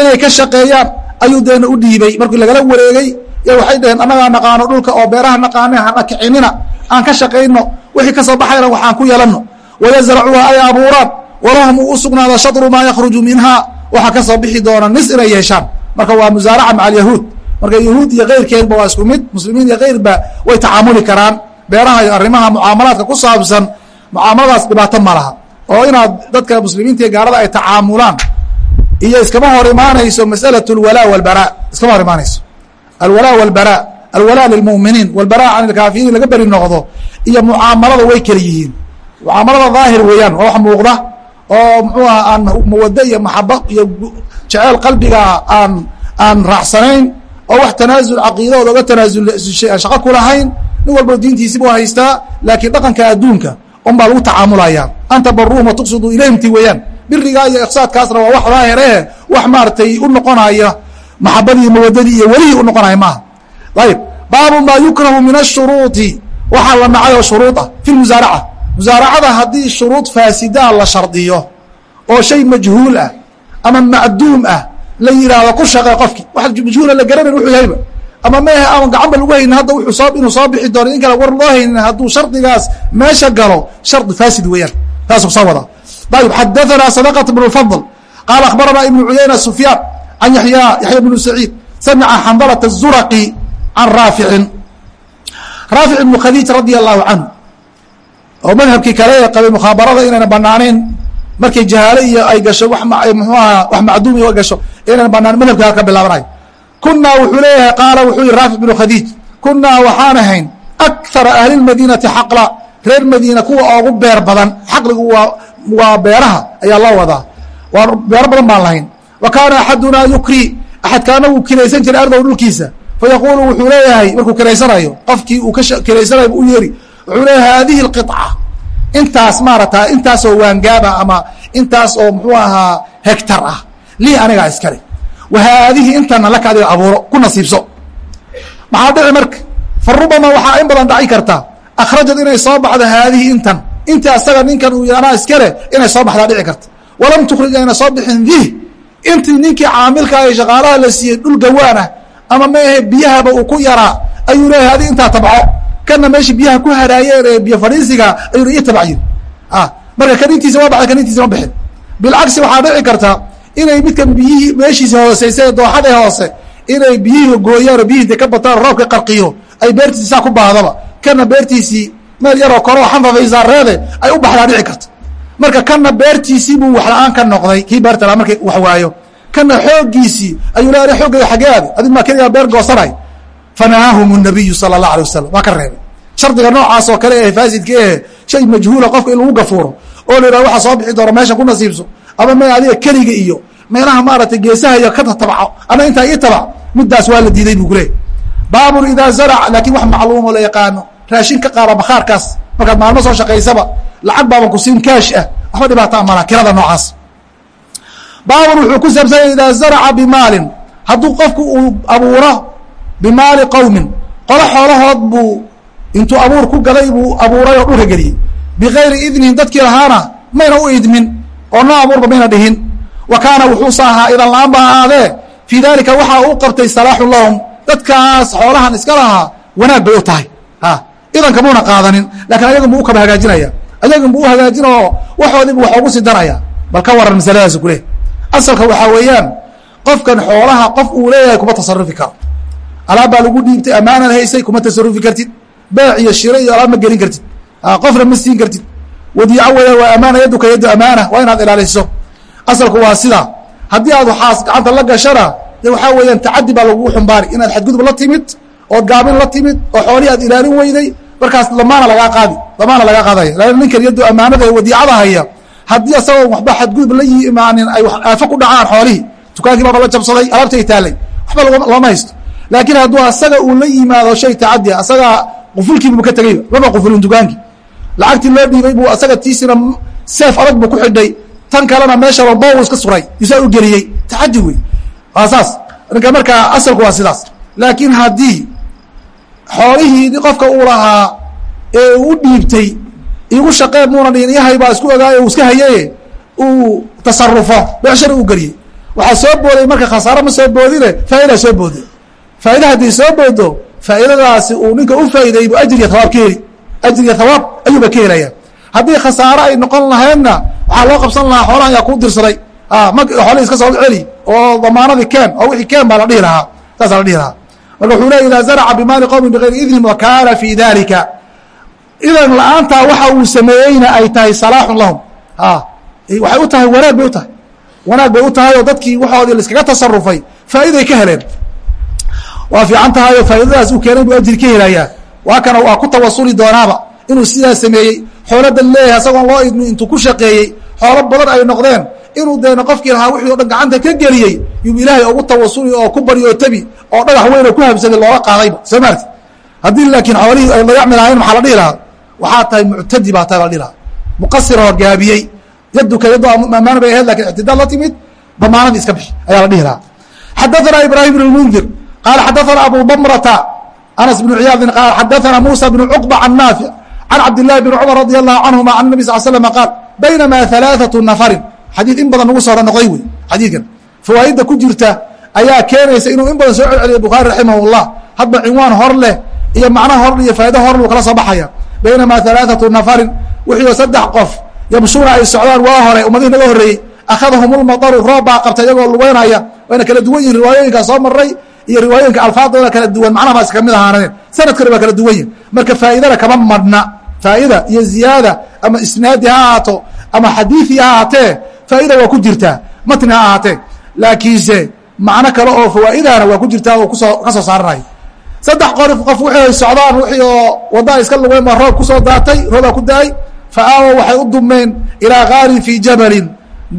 inay ka shaqeeyaan ayuu deena u dhiibay. Markii lagala wareegay y waxay dhaheen annagaa naqaano dhulka oo beeraha naqaane hana kicinina aan ka shaqayno wixii ka soo baxayna waxaan ku yeelano wayazracuuha ay abuuraan walahum uu u sugnaada shadru maa yakhruju minhaa. Waxaa ka soo bixi doona nis inay yeeshaan. Marka waa musaaraca maca alyahuud marka yahuud iyo keyrkeedba waa isku mid muslimiin iyo keyrba way tacaamuli karaan beeraha iyo arrimaha mucaamalaadka ku saabsan mucaamaladaas dhibaato ma laha oo inaad dadka muslimiinta iyo gaalada ay tacaamulaan iyo iskama hor imaanayso masأlaة اlwalaa wاlbara iskama hor imaanayso alwalaa wاlbara alwalaa lilmuminiin wاlbara can ilkaafiriin laga beri noqdo iyo mucaamalada way kala yihiin mucaamalada daahir weeyaan waa wax muuqda oo mxuu aha aan mawado iyo maxaba iyo jeceyl qalbiga aan aan raacsanayn oo wax tanaasul caqiidahooda oga tanaasul aan shaqo kulahayn nin walbo diintiisibu haystaa laakiin dhaqanka adduunka un baa lagu tacaamulaya anta baruhum watuqsidu ilayhimti weeyaan. Birigaa iyo iqsaadkaasna waa wax daahire wax maaratay u noqonaya maxabadii mawadadii iyo welihii u noqonaya maaha. Ayib baabu maa yukrahu min ashuruuطi waxaa la nacay oo shuruud ah fi musaaraca. Musaaracada haddii shuruud faasidaa la shardiyo oo shay majhuul ah ama macduum ah la yidhaahdo ku shaqee qofki. Wax majhuula la garanayn wuxuu yahayba ama mehe aan gacanba lagu haynin hadda wuuu inuu soo bixi doono. In kale war loo haynin hadduu shardigaas meesha galo shardi faasid weeyaan. Taasuu soo wadaa ayb xadaanaa sadaqat bnu fadl qaala akhbaranaa ibnu cuyayna sufyaan can yaya yaxya bnu saciid samica xambalata الzuraqi can raaficin raafic ibnu khadiij radi allahu canhu oo madhabkii kale ee qabay mukhaabarada inayna banaanayn markay jahaale iyo ay gasho mxu aha wax macduum gasho inayna banaan madhabka ka bilaabanayo kunaa wuxuu leeyahay qaala wuxuu yihi raafic binu khadiij kunaa waxaan ahayn akara ahli xaqla reer madiina kuwa ogu beer badan. Xaqligu waa beeraha ayaa la wadaa. Beero badan baan lahayn. Wa kaana axadunaa yukri axadkaana wuu kiraysan jiray ardow dhulkiisa. Fayaquulu wuxuu leeyahay markuu kiraysanayo qofkii uu kiraysanay u yeeri wuxuu leeyahay haadihi اqiطca intaas maarata intaasoo waangaaba ama intaas oo mxuu ahaa hegtar ah lii anigaa iskale wa haadihi intana laka adiga abuuro ku nasiibso maxaa dhici marka fa waxaa in badan dhaci karta akhrajad inay soo baxdo haadihi intan inta asaga ninkan uu anaa iskale inay soo baxdaa dhici karta walam tukhrij ayna soo bixin dih intii ninkii caamilka iyo shaqaalaha la siiyey dhul gawaanah ama maahe biyahaba uu ku yaraa ayuu leeyahay adi intaa tabco kana meesha biyaha ku haraayeen ee biyo fadhiisiga ayuu ii tabc yiri marka kan intiisa waa baxday kan intiisa ma bixin bilcagsi waxaa dhici karta inay midkan biyihii meeshiisi hooseysa dooxada hoose inay biyihii gooyaan oo biyihii intay ka bataan roobka qarqiyo ay beertiisi saa ku baahdaba kana beertiisii meel yaroo koroo xanfafaysareede ay u baxdaa dhici karta marka kana beertiisii buu wax la-aan ka noqday kii beerta la markay wax waayo kana xooggiisii ayuu le xooggeeda xagee aadi adig maa keligaa beer goosanay fanahaahum الnabiyu salى الlah alيه wasalam waa ka reebay shardiga noocaas oo kale ee faasidka ehe shay majhuula qofka in lagu gafuuro oo la yidhah waxa soo bixi doona meeshan ku nasiibso ama me adiga keliga iyo meelaha maaragtay geesaha iyo ka tabco ama intaa ii tabac middaas waa la diiday buu ku leeyay baabun idaa zarac laakiin wax macluumoo la yaqaano raashin ka qaada bakhaarkaas markaad maalmo soo shaqaysaba lacag baaban ku siin kaash ah waxba dhibaataa mala kirada noocaas. Baabun wuxuu ku saabsanya idaa zaraca bimaalin hadduu qofku uu abuuro bimaali qowmin qolo xoolahood buu intuu abuur ku gaday buu abuuray oo dhulka geliyey. Bigayri idnin dadkii lahaana mayna u idmin oo noo abuurba mayna dhihin. Wa kaana wuxuusa ahaa idan la'aan ba ahaadee fii dalika waxaa uu qabtay salaaxun lahum dadkaas xoolahan iska lahaa wanaag bay u tahay. Idanka muuna qaadanin laakiin ayagun bu u kaba hagaajinaya. Ayagun bu u hagaajin oo waxoodiibu wax ugu sii daraya bal ka waran masaladaas kuleh asalka waxaa weeyaan qofkan xoolaha qof uu leeyahay kuma tasarufi karo. Alaab baa lagu dhiibtay ammaanad haysay kuma tasarufi kartid. Beec iyo shiro iyo alaab ma gelin kartid. Qofna ma siin kartid wadiico weya waa amaana yaduka yaddu amaana waa inaad ilaaliso. Asalku waa sidaa haddii aad waxaas gacanta la gashana de waxaa weeyaan tacadi baa lagugu xumbaari inaad xadgudub la timid ood gaabin la timid oo xoolihii aad ilaalin weyday markaas damaana lagaa qaadi damaana lagaa qaadaya. Lan ninkan yaddu amaanada ee wadiicada haya haddii asagoo waxba xadgudub la imaanin ay aafo ku dhacaan xoolihii dukaankii baaba la jabsaday alaabta ay taalay waxba looma haysto. Laakiin hadduu asaga uu la yimaado shay tacadi asagaa qufulkiibu ka tegeyba maba qufulin dukaankii lacagtii loo dhiibay buu asaga tiisina seef adag buu ku xidhay. Tan kalena meesha walbo iska suray. Isaa u geliyey. Tacadi wey waa saas. Ninka markaa asalku waa sidaas. Laakiin haddii xoolihii qofka uu lahaa ee uu u dhiibtay igu shaqee muuna dhihin yahay baa isku ogaayo iska hayaye uu tasarufo becshar uu geliyey. Waxaa soo booday marka khasaaro ma soo boodine faa'idaa soo booday faa'ida haddii soo boodo faa'idadaasi uu ninka u faa'ideeyey bu ajriya thawaab ka heli ajriya thawaab ayuuba ka helaya. Haddii khasaaro ay noqon lahaydna waxaa loo qabsan lahaa xoolahan yaa kuu dirsaday. Ma xoolihii iska soo celi oo damaanadii keen oo wixii keen baa la dhihi lahaa. Saasaa la dhihi lahaa. Marka wuxuu leya idaa zaraca bimaali qowmin bigayri idnin wa fii dalika idan la'aantaa waxa uu sameeyeyna ay tahay salaaxun lahum. Waxay u tahay wanaag bay u tahay. Wanaag bay u tahay oo dadkii waxoodii laiskaga tasarufay faa'iday ka heleen. Waa fiican tahay oo faa'iidadaas uu keenay buu ajri ka helayaa waa kana waa ku tawasuli doonaaba inuu sidaa sameeyey xooladan leeyahay asagoon loo idmin intuu ku shaqeeyey xoolo badan ay noqdeen inuu deena qofkii lahaa wixii o dhan gacanta ka geliyey yuu ilaahay ugu tawasuli oo ku baryo oo oo dhagax weyn oo ku habsaday looga qaadayba. Soo maarti haddii laakiin xoolihii ay dayacmi lahayn maxaa la dhihi lahaa? Waxaa tahay muctadi baa tahay la dhihi lahaa. Muqasir oo gaabiyey yaduka yaddu amaana bay ahayd laakiin ictidaal la timid damaanadii iska bixi ayaa la dhihi lahaa. Xadaثana ibrahim bn mundir qaala xadaثana abu bamrata anas بن ciyaadin qaal xadaana musa bn cuqba can naafic can cabdilahi bn cumar radi allahu canhuma can nabi sal slam qaal baynamaa alaaatu nafarin. Xadiid in badan nagu soo noqday wey xadiidkan fawaaidda ku jirta ayaa keenaysa inuu in badan soo celceliya bukhaari raximah llah hadba cinwaan hor leh iyo macna hor iyo faa'ido horlu kala soo baxaya. Baynamaa alaaatu nafarin. Wixii saddex qof yamshuuna ay socdaan waa hore ummadihi naga horreeyey akhadahum lmadaru roob baa qabta iyagoo lugeynaya iyo riwaayooyinka alfaadooda kala duwan macnaha baa iska mid ahaanadeen sanadkana waa kala duwan yihiin marka faa'idada kama madhna faa'ida iyo ziyaada ama isnaadi ha ahaato ama xadiiثi ha ahaatee faa'ida waa ku jirtaa matni ha ahaatee. Laakiinse macno kale oo fawaa'idana waa ku jirtaa oo ku soo ka soo saaranayo saddex qor qof wixii socdaan wixii oo wadda iska lugeyn baa roob ku soo daatay roobaa ku da'ay. Fa aawow waxay u dumeen ilaa gaarin fii jabalin.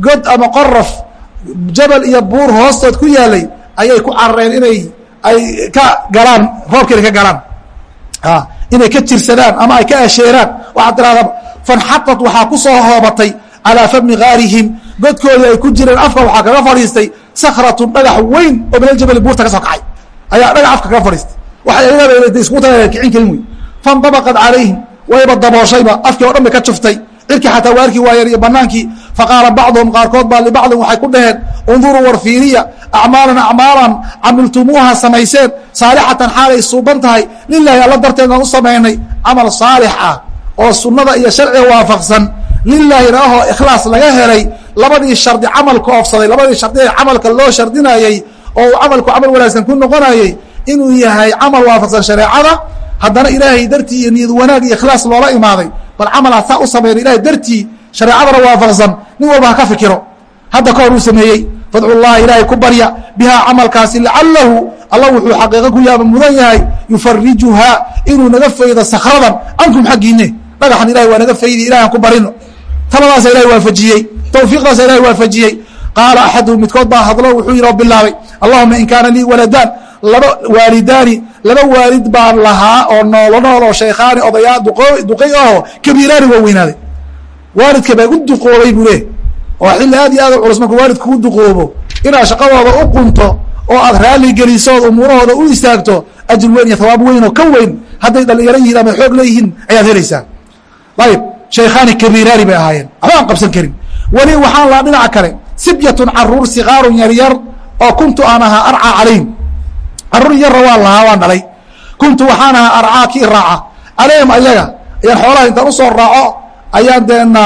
God ama qoraf jabal iyo buur hoostood ku yaalay ayay ku carareen inay ay ka galaan roobka inay ka galaan. Inay ka jirsadaan ama ay ka asheeraan. Waxaad tirahdaba fanxatat waxaa ku soo hoobatay calaa fami gaarihim godkoodii ay ku jireen afka waxaa kaga fadhiistay sakratun dhagax weyn oo min aljabali buurta ka soo kacay. Ayaa dhagax afka kaga fadhiistay. Waxay ayagaba isku taga kicin karin wey fanطabaqat calayhim wayba dabooshayba afkii o dhan bay ka juftay cirkii xataa waarkii waayar iyo banaankii faqaala bacduhum qaarkood baa libacdin waxay ku dhaheen unduruu war fiiriya acmaalan acmaalan camiltumuuha samayseen saalixatan xaalay suuban tahay lilaahi alla darteedaan u samaynay camal saalix ah oo sunnada iyo sharciga waafaqsan lilaahina ahoo ikhlaas laga helay labadii shardi camalka oofsaday labadii shardi ee camalka loo shardinayey oo uu camalku camal wanaagsan ku noqonayey inuu yahay camal waafaqsan shareecada haddana ilaahay dartii iyo niyad wanaag iyo ikhlaas loola imaaday bal camalaa saa u samayna ilahay dartii shareecadana waafaqsan nin walba ha ka fikiro. Hadda ka hor uu sameeyey fadcu llaha ilaahay ku barya bihaa camalkaasi lacalahu alla wuxuu xaqiiqo ku yaaba mudan yahay yufarijuhaa inuu naga faydo sakradan cankum xaggiine dhagaxan ilahay waa naga faydi ilahan ku barino. Taladaasa ilahay waafajiyey tawfiiqdaasa ilahay waafajiyey qaala axaduhum midkood baa hadlo wuxuu yihi oo bilaabay allahuma in kaana lii waladaan laba waalidaani laba waalid baan lahaa oo noolo nool oo shaykhaani odayaa duqay aho kabiiraani waa weynaaday waalidka baa u duqoobay buu leh oo xilli aad iyo aad u culus markuu waalidka u duqoobo inaad shaqadooda u qunto oo aad raali geliso ood umuurahooda u istaagto ajir weyn iyo hawaab weyn oo ka weyn hadday dhalinyaro yihiin ama xoog leeyihiin ayaad helaysaa. Ayib shaykhaani kabiiraani bay ahaayeen. Waxba aan qabsan karin. Weli waxaan lahaa dhinaca kale sibyatun carruur sikaarun yaryar oo kuntu aan ahaa arcaa calayhim carruur yarra waan lahaa waan dhalay. Kuntu waxaan ahaa arcaa kii raaca. Calayhim ayaga ayaan xoolaha intaan u soo raaco ayaan deena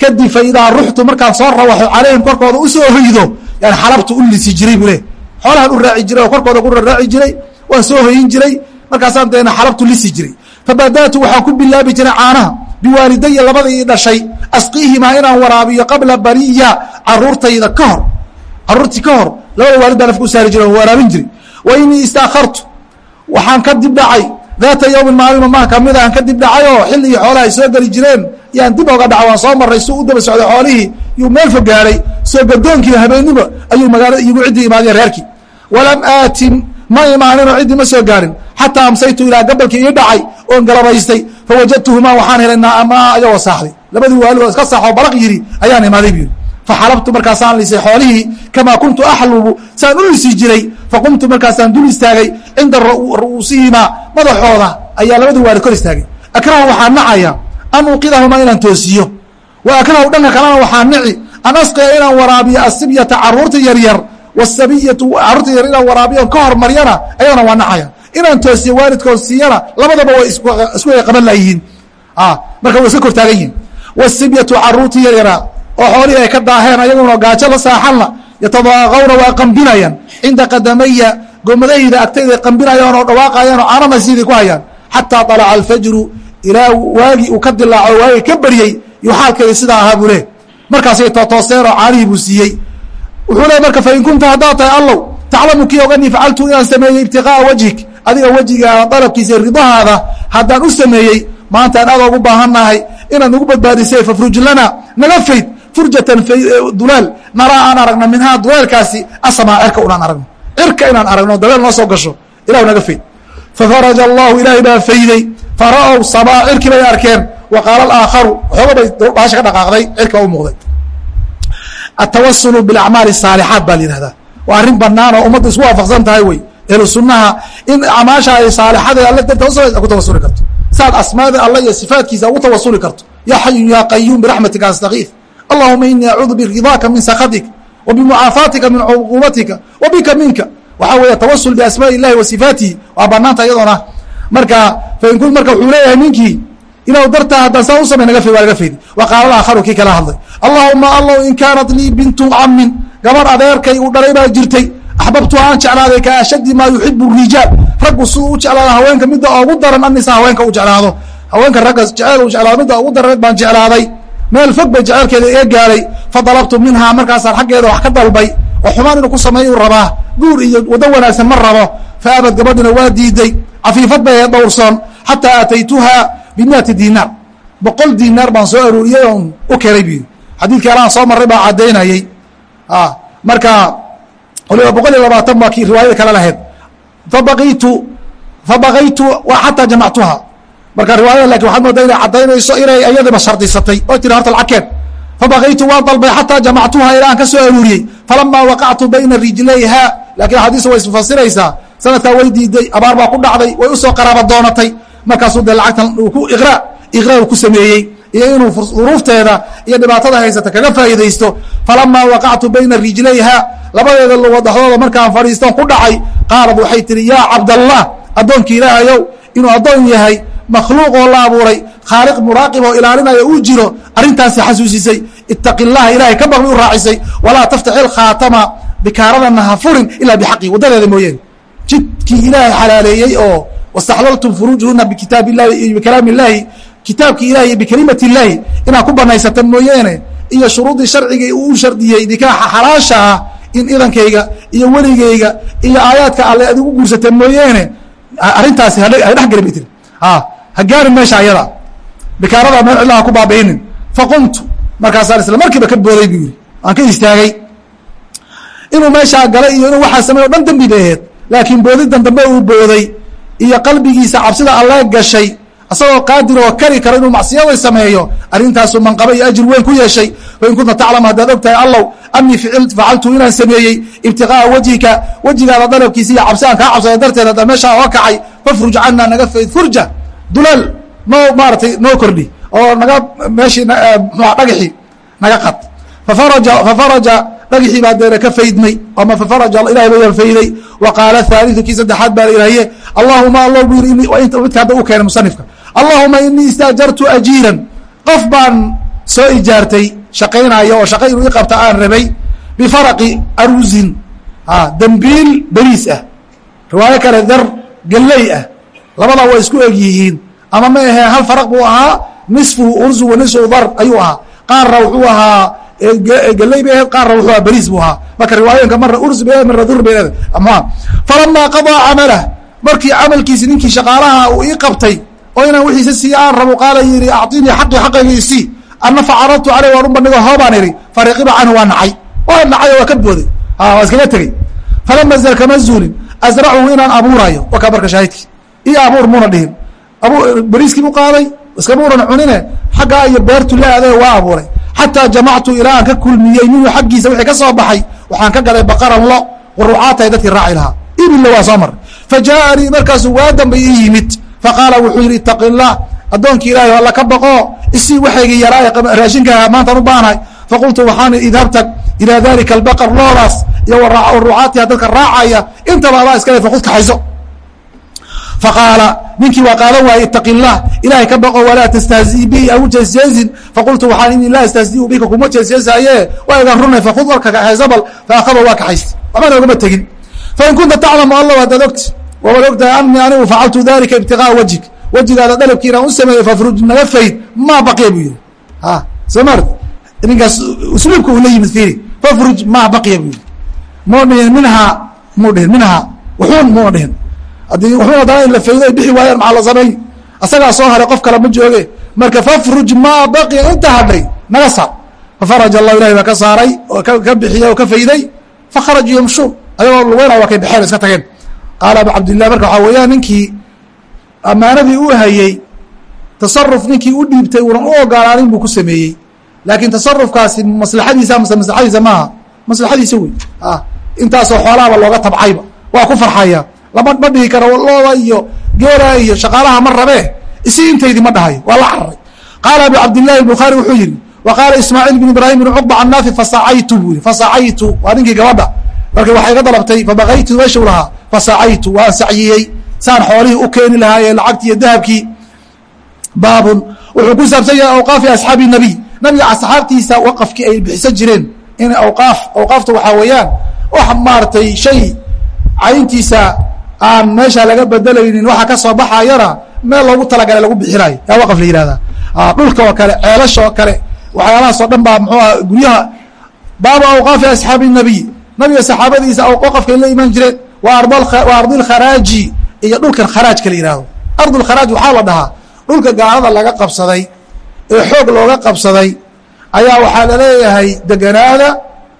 kadib fa idaa ruxtu markaan soo rawaxo calayhim korkooda u soo hoydo. Yaan xalabtu u lisi jiray buu le xoolahaan u raaci jiray oo korkooda ku raraaci jiray waan soo hoyin jiray markaasaan deena xalabtu lisi jiray. Fabadatu waxaan ku bilaabi jiray caanaha biwaalidaya labada ii dhashay asqiihimaa inaan waraabiyo qabla baniya caruurtayda ka hor. Caruurtii ka hor labada waalid baa nafka u saari jira oo waraabin jiri wa inii istaakhartu. Waxaan ka dib dhacay. Daata yowmin maalin maah ka mid aan ka dib dhacay oo xilligii xoolaha ay soo geli jireen yaan dib oga dhaca waan soo maray suu u daba socday xoolihii yuu meel fog gaadhay soo gadoonkii habeennimo ayuu magaalada iigu ciddii imaadeen reerkii. Walam aatin ma imaaninoo ciddii ma soo gaarin. Xataa amsaytu ilaa gabalkii ii dhacay oon galabaystay fawajadtuhumaa waxaan helay naamaa ayagoo saaxday. Labadii waalid oo iska saaxoo balaq yidhi ayaan imaaday bu yidhi faxalabtu markaasaan lisay xoolihii kamaa kuntu axlubu saan u lisi jiray faqumtu markaasaan dul istaagay cinda ru'uusihimaa madaxooda ayaa labadii waalid kor istaagay akrahu waxaa nacaya an uqidahumaa inaan toosiyo wa akrahu dhanka kalena waxaa nici an asqiya inaan waraabiyo asibyata carruurta yaryar wasabiyatu carruurta yaryar inaan waraabiyo ka hormaryana ayadana waa nacaya inaan toosiyo waalidkood siiyana labadaba way isku qaban layihiin marka way iska kor taagan yihiin wasibyatu carruurta yaryara oo xoolihii ay ka daaheen ayaguna gaajo la saaxanna yatadaaqawna waa qambinayaan. Cinda qadamaya gomadahayda agtayda qambinayaan oo dhawaaqayaan oo caanamasiiday ku hayaan. Xataa طalaca alfajru ilaa waagii uu ka dilaaco waagii ka baryey yu xaalkeeda sidaa ahaa buu le markaasay tootooseen oo caanihii buu siiyey. Wuxuu le marka fain kunta haddaad tahay allow taclamu kii oganii facaltu inaan sameeyey ibtiqaa'a wajhik adiga wejigaada dalabkiisa ridahaada haddaan u sameeyey maantaan aad ogu baahannahay inaad nagu badbaadisay fafruj naga fayd furjatan dulaal naraa aan aragno minhaa dulaalkaasi asamaa cirka unaan aragno. Cirka inaan aragno dabeel noo soo gasho ilahu naga fayd fafaraja allahu ilaahay baa fayday. Fara'ow samaa cirkii bay arkeen. Wa qaala alaakharu waxooga bay baasha ka dhaqaaqday cirka u muuqday. Atawasulu bilacmaali saalixaat baa la yihahdaa waa arrin banaan oo ummadda isku waafaqsan tahay wey. Ehlu sunnaha in acmaasha ay saalixada darta usamaysa ku tawasuli karto. Saad asmaada alla iyo sifaatkiisa ugu tawasuli karto. Yaa xayu yaa qayuum biraxmatika astakiif allahuma inii acuudu biridaaka min sakatika wa bimucaafaatika min cuquubatika wa bika minka. Waxaa weeye tawasul biasmaai illahi wa sifaatihi waa banaanta iyadoona. Marka fain kun marka wuxuu leeyahay ninkii ilahu dartaa haddaan saa u samay naga waa laga faydi wa qaala aakharu kii kala hadlay allahuma allow in kaanat lii bintu camin gabar adeerkay uu dhalay baa jirtay. Axbabtuha aan jeclaaday ka ashaddi maa yuxibu rijaal. Raggu siduu u jeclaado haweenka midda ugu daran anisa haweenka u jeclaado. Haweenka ragga jeceel u jeclaado midda ugu daran baan jeclaaday meel fog bay jeceelkeeda iga gaaray fadalabtu minhaa markaasaan xaggeeda wax ka dalbay oo xumaan inuu ku sameeyuu rabaa guur iyo waddo wanaagsan ma rabo fa abad gabadhina waa diiday cafiifad bay dhowrsoon xataa aataytuhaa bimiati diinaar boqol diinaar baan soo aruuriyey u keenay bu yidhi xadiidkii alaan soo marray baa caddaynayey. Marka waliba boqol iyo labaatan baa kii riwaayada kale lahayd. Fabaqitu fabaqaytu xataa jamactuha marka riwaayada laakiin waxaad moodaa inay caddaynayso inay iyadiba shardisatay oo tiri horta lacagkeen fabaqaytu waan dalbay xataa jamactuha ilaa aan soo aruuriyey. Falamaa waqactu bayna rijlayha. Lakin axaadiista way isfasiraysaa sanadkaa way diiday abaar baa ku dhacday way u soo qaraaba doonatay. Markaasuu dee lacagtan ku iqraa uu ku sameeyey. Iyo inuu duruufteeda iyo dhibaatada haysata kaga faa'iidaysto. Falamaa waqactu bayna rijlayha. Labadeeda lugood markaan fadhiiston ku dhacay qaalad waxay tihi yaa cabdallah addoonkii ilaahayow inuu addoon yahay makhluuq oo la abuuray khaaliq muraaqib oo ilaalinaya uu jiro arrintaasi xasuusisay itaqi llaha ilahay ka baqbi u raacisay walaa taftaxil khaatama bikaaradana ha furin ilaa bixaqi waddadeeda mooyeen. Jidkii ilaahay xalaaleeyey oo wastaxlaltum furuujhuna bikitaab illahi iyo bikalaami illaahi kitaabkii ilahi iyo bikalimati illaahi inaad ku banaysata mooyeene iyo shuruudii sharciga uu shardiyey nikaaxa xalaasha ah in idankayga iyo weligeyga iyo aayaadka alle adigu guursata mooyeene arrintaasi ha dhex geli bay tiri ha gaarin meesha ayada. Bikaarada meel cidlaha ku baabi'inin. Faqumtu markaasaan isla markiiba ka booday buu yidhi. Aan ka istaagay. Inuu meeshaa galay iyo inuu waxaa samey o dhan dembi bay aheed laakiin boodidan dambe uu booday iyo qalbigiisa cabsida alle gashay. Asagoo qaadir oo kari karo inuu macsiyada sameeyo. Arrintaasu manqaba iyo ajir weyn ku yeeshay. Fain kunta taclam haddaad og tahay allow anii facaltu inaan sameeyey ibtiqaa'a wejhika wejigaada dalabkiisa iyo cabsi aan kaa cabsada darteed haddaa meeshaa oga kacay fafruj cana naga fayd furja dulaal noo maaratay noo kordhi oo naga meeshii dhagaxii naga qad. Fafaraja fafaraja dhagixii baa deena ka faydmay ama fafaraja ilahay baa fayday wa qaala haaliu kii saddexaad baa ilaahiye allahuma allow buu yidhi midka hadda u keenay musanifka. Allahuma inii istaajartu ajiiran. Qof baan soo ijaartay shaqaynaya oo shaqa inuu i qabta aan rabay bifaraqi aruusin. Dembiil beriis ah. Riwaayo kale dar galley ah. Labadaa waa isku eg yihiin ama ma ahee hal faraq buu ahaa? Nisfuhu urzu wa nisfu dar ayuu ahaa. Qaarna wuxuu ahaa galey bay ahayd qaarna wuxuu ahaa beriis buu ahaa. Marka riwaayooyinka marna urz bay marna dur bay ahayd. Ama falamaa qadaa camalah markii camalkiisi ninkii shaqaalaha uu ii qabtay oo inaan wixiisa siiya aan rabo qaala yidhi acطinii xaqii xaqayga isii ana facaradtu caleyh waan u bandhigo hoobaan idhi fariqiba canhu waa nacay. Waa nacay waa ka booday. Waa iskaga tegey. Falama zal kama zuulin asrachu inaan abuurayo. Wakaa marka shaahidkii. Io abuur muuna dhihin beriiskii u qaaday iskama uran cunine xaggaa iyo beertu la waa abuuray. Xataa jamactu ilaa ka kulmiyey minhu xaggiisa wixii ka soo baxay waxaan ka gaday baqaran lo qurucaatahay dadkii raaci lahaa. Ibilla waa soo maray fa jaaanii markaasuu waa dambay ii yimid. Faqaala wuxuu yidhi itaqi addoonkii ilaahay alla ka baqoo isii waxaygii yaraa raashinkaa maantaan u baanahay. Faqultu waxaan idhabtag ilaa dalika albaqar loodaas iyo rucaatiha dadka raacaya. Intaba adaa iskale fakud kaxayso. Faqaala ninkii waa qaadan waayey itaqi illah ilaahay ka baqo walaa tastahzii bi agu jeesjeesin faqultu waxaan ini laa astahziu bika kuma jeesjeesaaye waa idan runay fakud warka kaxayso bal faakada waa kaxaysta waxbana ogama tegin. Fain kunta taclamu allah haddaad ogti wabaad ogtahay anii anigu facaltu dalika ibtiqaa wajhik. Wejigaada dalabkii inaan u sameeyey fafruj naga fayd. Maa baqiya buu yihi soo maart ninkaas usluubka uu la yimid fiiri. Fafruj maa baqiya buu yihi muu dhihin minhaa muu dhihin minhaa. Wuxuun muu dhihin haddii wuxuun haddana in la faydo ay bixi waayaan maxaa la sameey asagaa soo haray qof kale ma jooge. Marka fafruj maa baqiya inta hadhay. Naga saar. Fafaraja allahu ilahi baa ka saaray oo ka bixiyey oo ka fayday. Fakharajuu yamshuun ayagoo lugeynaa waa kay baxeen iska tageen. Qaala abu cabdillah marka waxaa weeyaan ninkii ammaanadii uu hayey tasaruf ninkii u dhiibtay uunan u ogolaanin buu ku sameeyey. Laakiin tasarufkaasi maslaxadiisa mase maslaxadiisa maaha. Maslaxadiisa wey intaasoo xoolaaba looga tabcayba. Waa ku farxaya lama ma dhihi karo looda iyo geela iyo shaqaalaha ma rabee? Isi intaydii ma dhahayo waa la cararay qaala abu cabdillahi bukhaari wuxuu yihi wa qaala ismaaciil bin ibraahim bin cuqba can naafi fasacaytu buu yihi fasacaytu. Waa ninkii gabadha. Marka waxay iga dalabtay fabakaytu meeshuu lahaa fasacaytu waan sacyiyey. Saan xoolihii u keeni lahaayee lacagtii iyo dahabkii. Baabun. Wuxuu ku saabsan yahay awqaafi asxaabi nabiy nabiga asxaabtiisa waqafkii ay bixisan jireen in awqaaf awqaafta waxaa weeyaan wax maaratay shay cayntiisa aan meesha laga bedelaynin waxa ka soo baxayana meel loogu talagalay lagu bixinayo yaa waqaf la yihahdaa dhulka oo kale ceelasha oo kale waxyaalahaas oo dhan baa muxuuha guryaha. Baabu awqaafi asxaabi nabiy. Nabiga saxaabadiisa waqafkay la imaan jireen wa ardi lkharaaji iyo dhulkan kharaajka la yihahdo ardulkharaaj waxaa la dhahaa dhulka gaalada laga qabsaday ee xoog looga qabsaday ayaa waxaa la leeyahay deganaada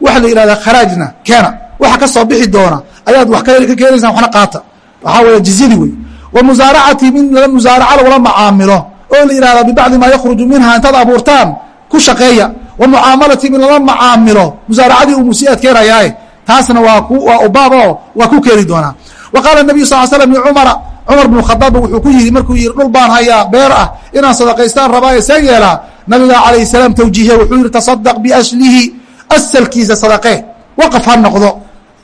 waxa la yihahdaa kharaajna keena waxa ka soo bixi doona. Ayaad wax ka keenaysaan waxna qaata. Waxaa weeye jizyadii wey wa musaaracati min musaaraca lagula macaamilo oo la yihahda bibacdi maa yakhruju minha intaad abuurtaan ku shaqeeya. Wa mucaamalati min lala macaamilo musaaracadii uu musiiaad keenayaaye taasna waa waa ubaab oo waa ku keeni doonaa wa qaala nabiyu sal slam licumara cumar bnu khadaab wuxuu ku yihi markuu yihi dhul baan hayaa beer ah inaan sadaqaystaan rabaaye see yeelaa nabiga calayh salaam tawjiihiye wuxuu yihi tasadaq biaslihi asalkiisa sadaqee waqaf ha noqdo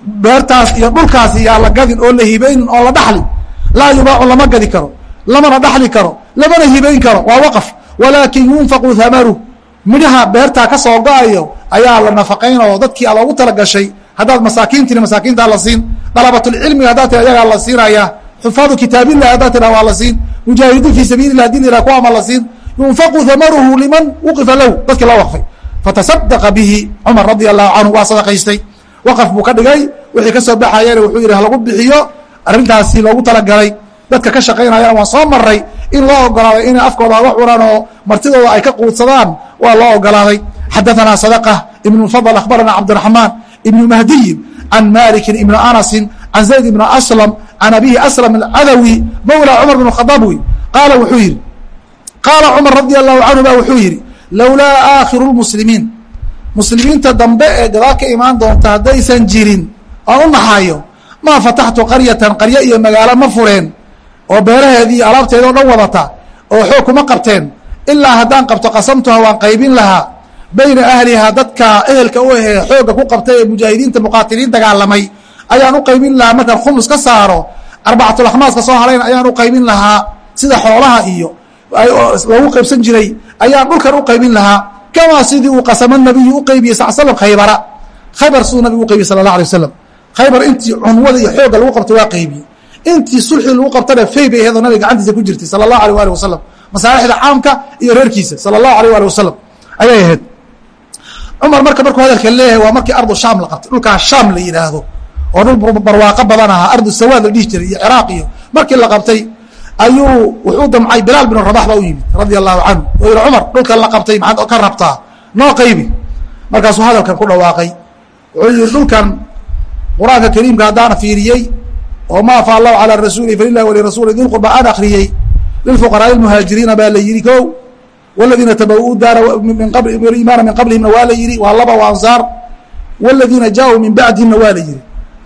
beertaas iyo dhulkaasi yaa la gadin oo la hibaynin oo la dhaxli laa yubaacu lama gadi karo lamana dhaxli karo lamana hibayn karo waa waqaf walaakin yunfaqu hamaru midhaha beertaa ka soo go'ayo ayaa la nafaqaynao dadkii a loogu talagashay haddaad masaakiintini masaakiintaa la siin dalabatulcilmiga haddaad tira ayagaa la siinayaa xufaadu kitaabilah haddaad tira waa la siin mujaahidiin fii sabiililah haddii la yihah kuwaama la siin yunfaqu hamaruhu liman wuqifa lahu dadkii loo waqfay. Fatasadaqa bihi cumar radia allahu canhu waa sadaqaystay waqaf buu ka dhigay wixii ka soo baxayana wuxuu yihi halagu bixiyo. Arrintaasi loogu talagalay dadka ka shaqaynayana waan soo maray in loo ogolaaday inay afkooda aga cunaan oo martidooda ay ka quudsadaan waa loo ogolaaday. Xadaثana sadqa ibn fadl akhbarana cabdiraxmaan ibn mahdiyin can maliki ibn anasi can zayd ibn aslam can abihi aslam alcadawi mawla cumar bn khadaab wey qaala wuxuu yihi qaala cumar radi allahu canhu ba wuxuu yihi lowlaa aakhiru lmuslimiin muslimiinta dambe ee gadaal ka imaan doonta haddaysan jirin aan u naxayo maa fataxtu qaryatan qaryo iyo magaalo ma fureen oo beeraheedii iyo alaabteeda o dhan wadata oo xoog kuma qabteen. Ilaa haddaan qabto qasamtuha waan qaybin lahaa bayna ahlihaa dadka ehelka u ahee xoogga ku qabtay ee mujaahidiinta muqaatiliin dagaalamay ayaan u qaybin lahaa. Markaan khumus ka saaro arbacatulakhmaaska soo harayn ayaan u qaybin lahaa sida xoolaha iyo loogu qaybsan jiray ayaan dhulkan u qaybin lahaa kamaa sidii uu qasamo nabiyu u qaybiyey sal slam khaybara khaybar siduu nabigu u qaybiyey sala allah alay wasalam khaybar intii cunwada iyo xoogga lagu qabto waa qaybiyey intii sulxii lagu qabtana fey bay aheedoo nabiga gacantiisa ku jirtay sala allahu alيh ali wasalam masaalixda caamka iyo reerkiisa sala allahu alayh ali wasalam ayay ahayd cumar marka markuu hadalka leeyahay waa markii ardu shaam la qabtay dhulkaa shaam la yidhaahdo oo dhul barwaaqo badan ahaa ardu sawaad la dhihi jiray iyo ciraaq iyo markii la qabtay ayuu wuxuu damcay bilaal bin rabax baa u yimid radia allahu canhu. Oo yihi cumar dhulkan la qabtay maxaad ka rabtaa? Noo qaybi. Markaasuu hadalkan ku dhawaaqay. Wuxuu yihi dhulkan qur'aanka kariimka haddaana fiiriyey oo ma afa allahu calى rasuuli falilah walirasuli di qurba aan akriyey lilfuqaraai muhaajiriina baa la yihi ko wladiina tabau daara imaana min qablihimna waa la yihi waa laba waa ansaar wladiina jaauu min bacdihimna waa la yihi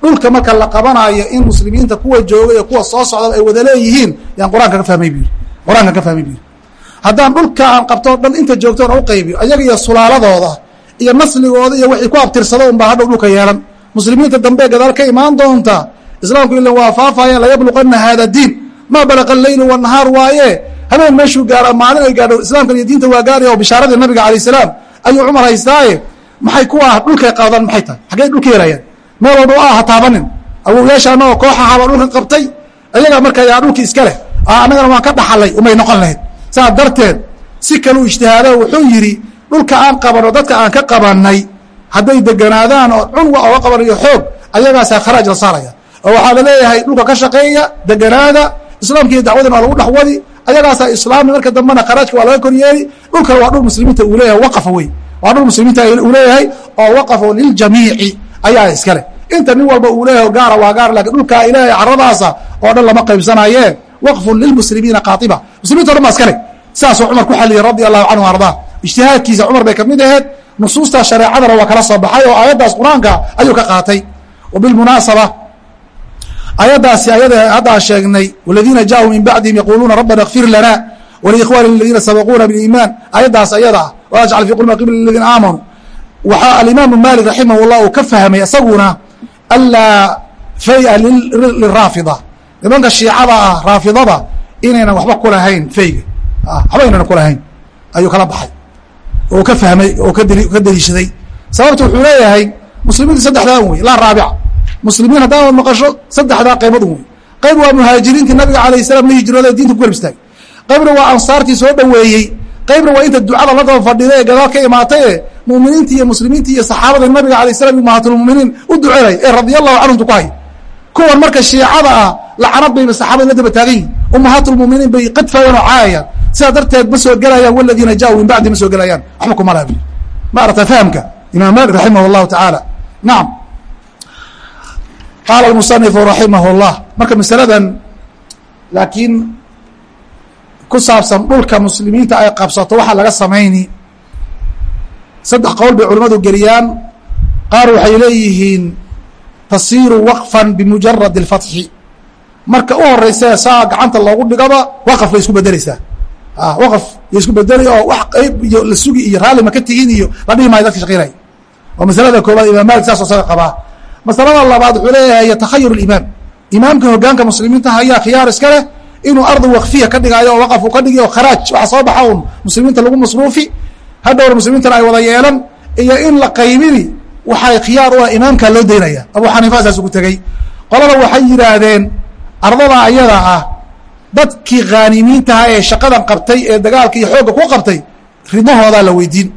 dhulka marka la qabanaayo in muslimiinta kuwa jooga iyo kuwa soo socda ay wada leeyihiin yaan qur'aanka ka fahmay bu yiri qur'aanka ka fahmay bu yiri haddaan dhulka aan qabto dhan inta joogtoon u qaybiyo ayaga iyo sulaaladooda iyo nasligooda iyo waxay ku abtirsado un baa hadhow dhulka yeelan. Muslimiinta dambe gadaal ka imaan doonta islaamku ila waa faafaya layabluqana diin. Maa balaqa leylu wanahaar waaye? Habeen meeshuu gaaro maalin ay gaadho islaamkan iyo diinta waa gaaraya oo bishaaradii nabiga alayh salaam ayuu cumar haystaaye. Maxay ku ah dhulkay qaadaan? Maxay tahay? Xaggey dhulka yelayaan meel walba ah ha taabanin awowyaasha anagoo kooxahabaa dhulkan qabtay ayagaa marka yaa dhulki iska leh. Annagana waan ka dhaxalay umay noqon lahayd. Saas darteed si kaluu ijtihaado wuxuu yidhi dhulka aan qabano dadka aan ka qabanay hadday deganaadaan oo cunwa ooga qabanayo xoog ayagaasaa kharaaj la saaraya oo waxaa la leeyahay dhulka ka shaqeeya deganaada islaamka iyo dacwadana waa lagu dhexwadi ayagaasaa islaami marka dambena kharaajka waa laga koryeeli dhulkana waa dhul muslimiinta uu leeyahay waqafa wey waa dhul muslimiinta uu leeyahay oo waqafo liljamiici ayaa iskale inta nin walba uu leeyahay gaara waa gaar laakiin dhulkaa ilaahay caradaasa oo dhan lama qaybsanaaye waqfun lilmuslimiina qaaiba muslimiinta o dhan baa iskale saasuu cumar ku xaliyey radia allahu canhu ardaa ijtihaadkiisa cumar bay ka mid aheed nusuusta shareecadana waa kala soo baxay oo aayaddaas qur'aanka ayuu ka qaatay. Wabilmunaasaba ayaddaasi ayada haddaa sheegnay waladiina jaauu min bacdihim yaquluuna rabbana اkfir lana waliikhwani aladiina sabaquuna biiimaan ayaddaas ayada ah. Wajcal fi qulma qibla ladiina aamanuu waxaa alimaamu maalik raximah llah uu ka fahmay isaguna alaa faya liraafida nimanka shiicada ah raafidada inaynan waxba kulahayn fayga. Waxba inaynan kulahayn ayuu kala baxay. Oo ka fahmay oo ka deliishaday. Sababta wuxuu leeyahay muslimiintu saddexdaan wey laa raabica muslimiin haddaan maqasho saddexdaa qaybood wey qayb waa muhaajiriintii nabiga alayh salam la hijrooda diinta ku garb istaagay. Qaybna waa ansaartii soo dhoweeyey. Qaybna waa inta ducada la daba fadhida ee gadaal ka imaatay ee muminiintii iyo muslimiintii iyo saxaabada nabiga alayh salam ummahaatulmuminiin u duceynay ee radia allahu canhum tu ku hay kuwan marka shiicada ah lacanad bayba saxaabada la daba taagan yihiin ummahaatulmuminiin bay qadfayaan oo caayayaan sidaa darteed ma soo gelayaan waladiina jaauu min bacdi ma soo gelayaan. Waxba kuma laha ma arata fahamka? Imaam malik raximah llahu tacaala nacam qaala almusanifu raximah llah marka masaladan laakiin ku saabsan dhulka muslimiinta ay qabsato waxaa laga samayni saddex qowl bay culimmadu geliyaan qaar waxay leeyihiin tasiiru waqfan bimujarad اlfatxi marka u horeysa saa gacanta loogu dhigaba waqaf bay isku bedeleysaa waqaf iyo isku bedelay oo wax qayb iyo la sugi iyo raalli ma ka tihin iyo la dhihi maayo dadka shaqeynaya waa masalada koobaad imaam malik saas oo saga qabaa. Masalada labaad wuxuu leeyahay takhayur imaam imaamka hogaanka muslimiinta hayaa khiyaar iska leh inuu ardu wakfiya ka dhigaayo oo waqaf uu ka dhigi kharaaj waxa soo baxa un muslimiinta lagu masruufi hadhowr muslimiintana ay wada yeelan iyo in la qaybini waxay khiyaar u ah imaamkaa loo daynaya abu xaniifa saas ugu tegey qolada waxay yidhaahdeen ardada ayada ah dadkii khaanimiintaha ee shaqadan qabtay ee dagaalka iyo xoogga ku qabtay rimahoodaa la weydiin.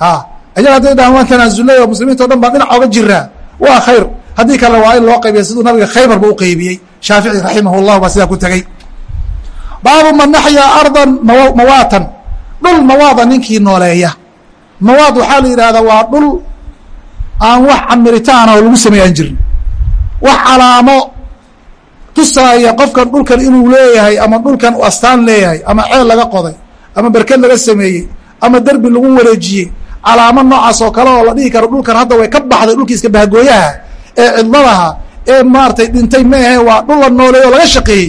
A ayaga hadday dhahan waan tanaasulay oo muslimiinta o dhan baan dhinac oga jiraa waa khayr. Haddii kale waa in loo qaybiya siduu nabiga khaybarba u qaybiyey. Shaafici raximah llahu baa sidaa ku tegey baabu man naxyaa ardan mawaatan dhul mawaada ninkii nooleeya. Mawaad waxaa la yidhahdaa waa dhul aan wax camiritaan oo lagu sameey aan jirin. Wax calaamo tusaaya qofkan dhulkan inuu leeyahay ama dhulkan astaan leeyahay ama ceel laga qoday ama berked laga sameeyey ama derbi lagu wareejiyey. Calaamo noocaas oo kale oo la dhihi karo dhulkan hadda way ka baxday dhulkii iska bahgooyaha ee cidladaha ee maaratay dhintay ma ahe waa dhul la nooleey oo laga shaqeeyey.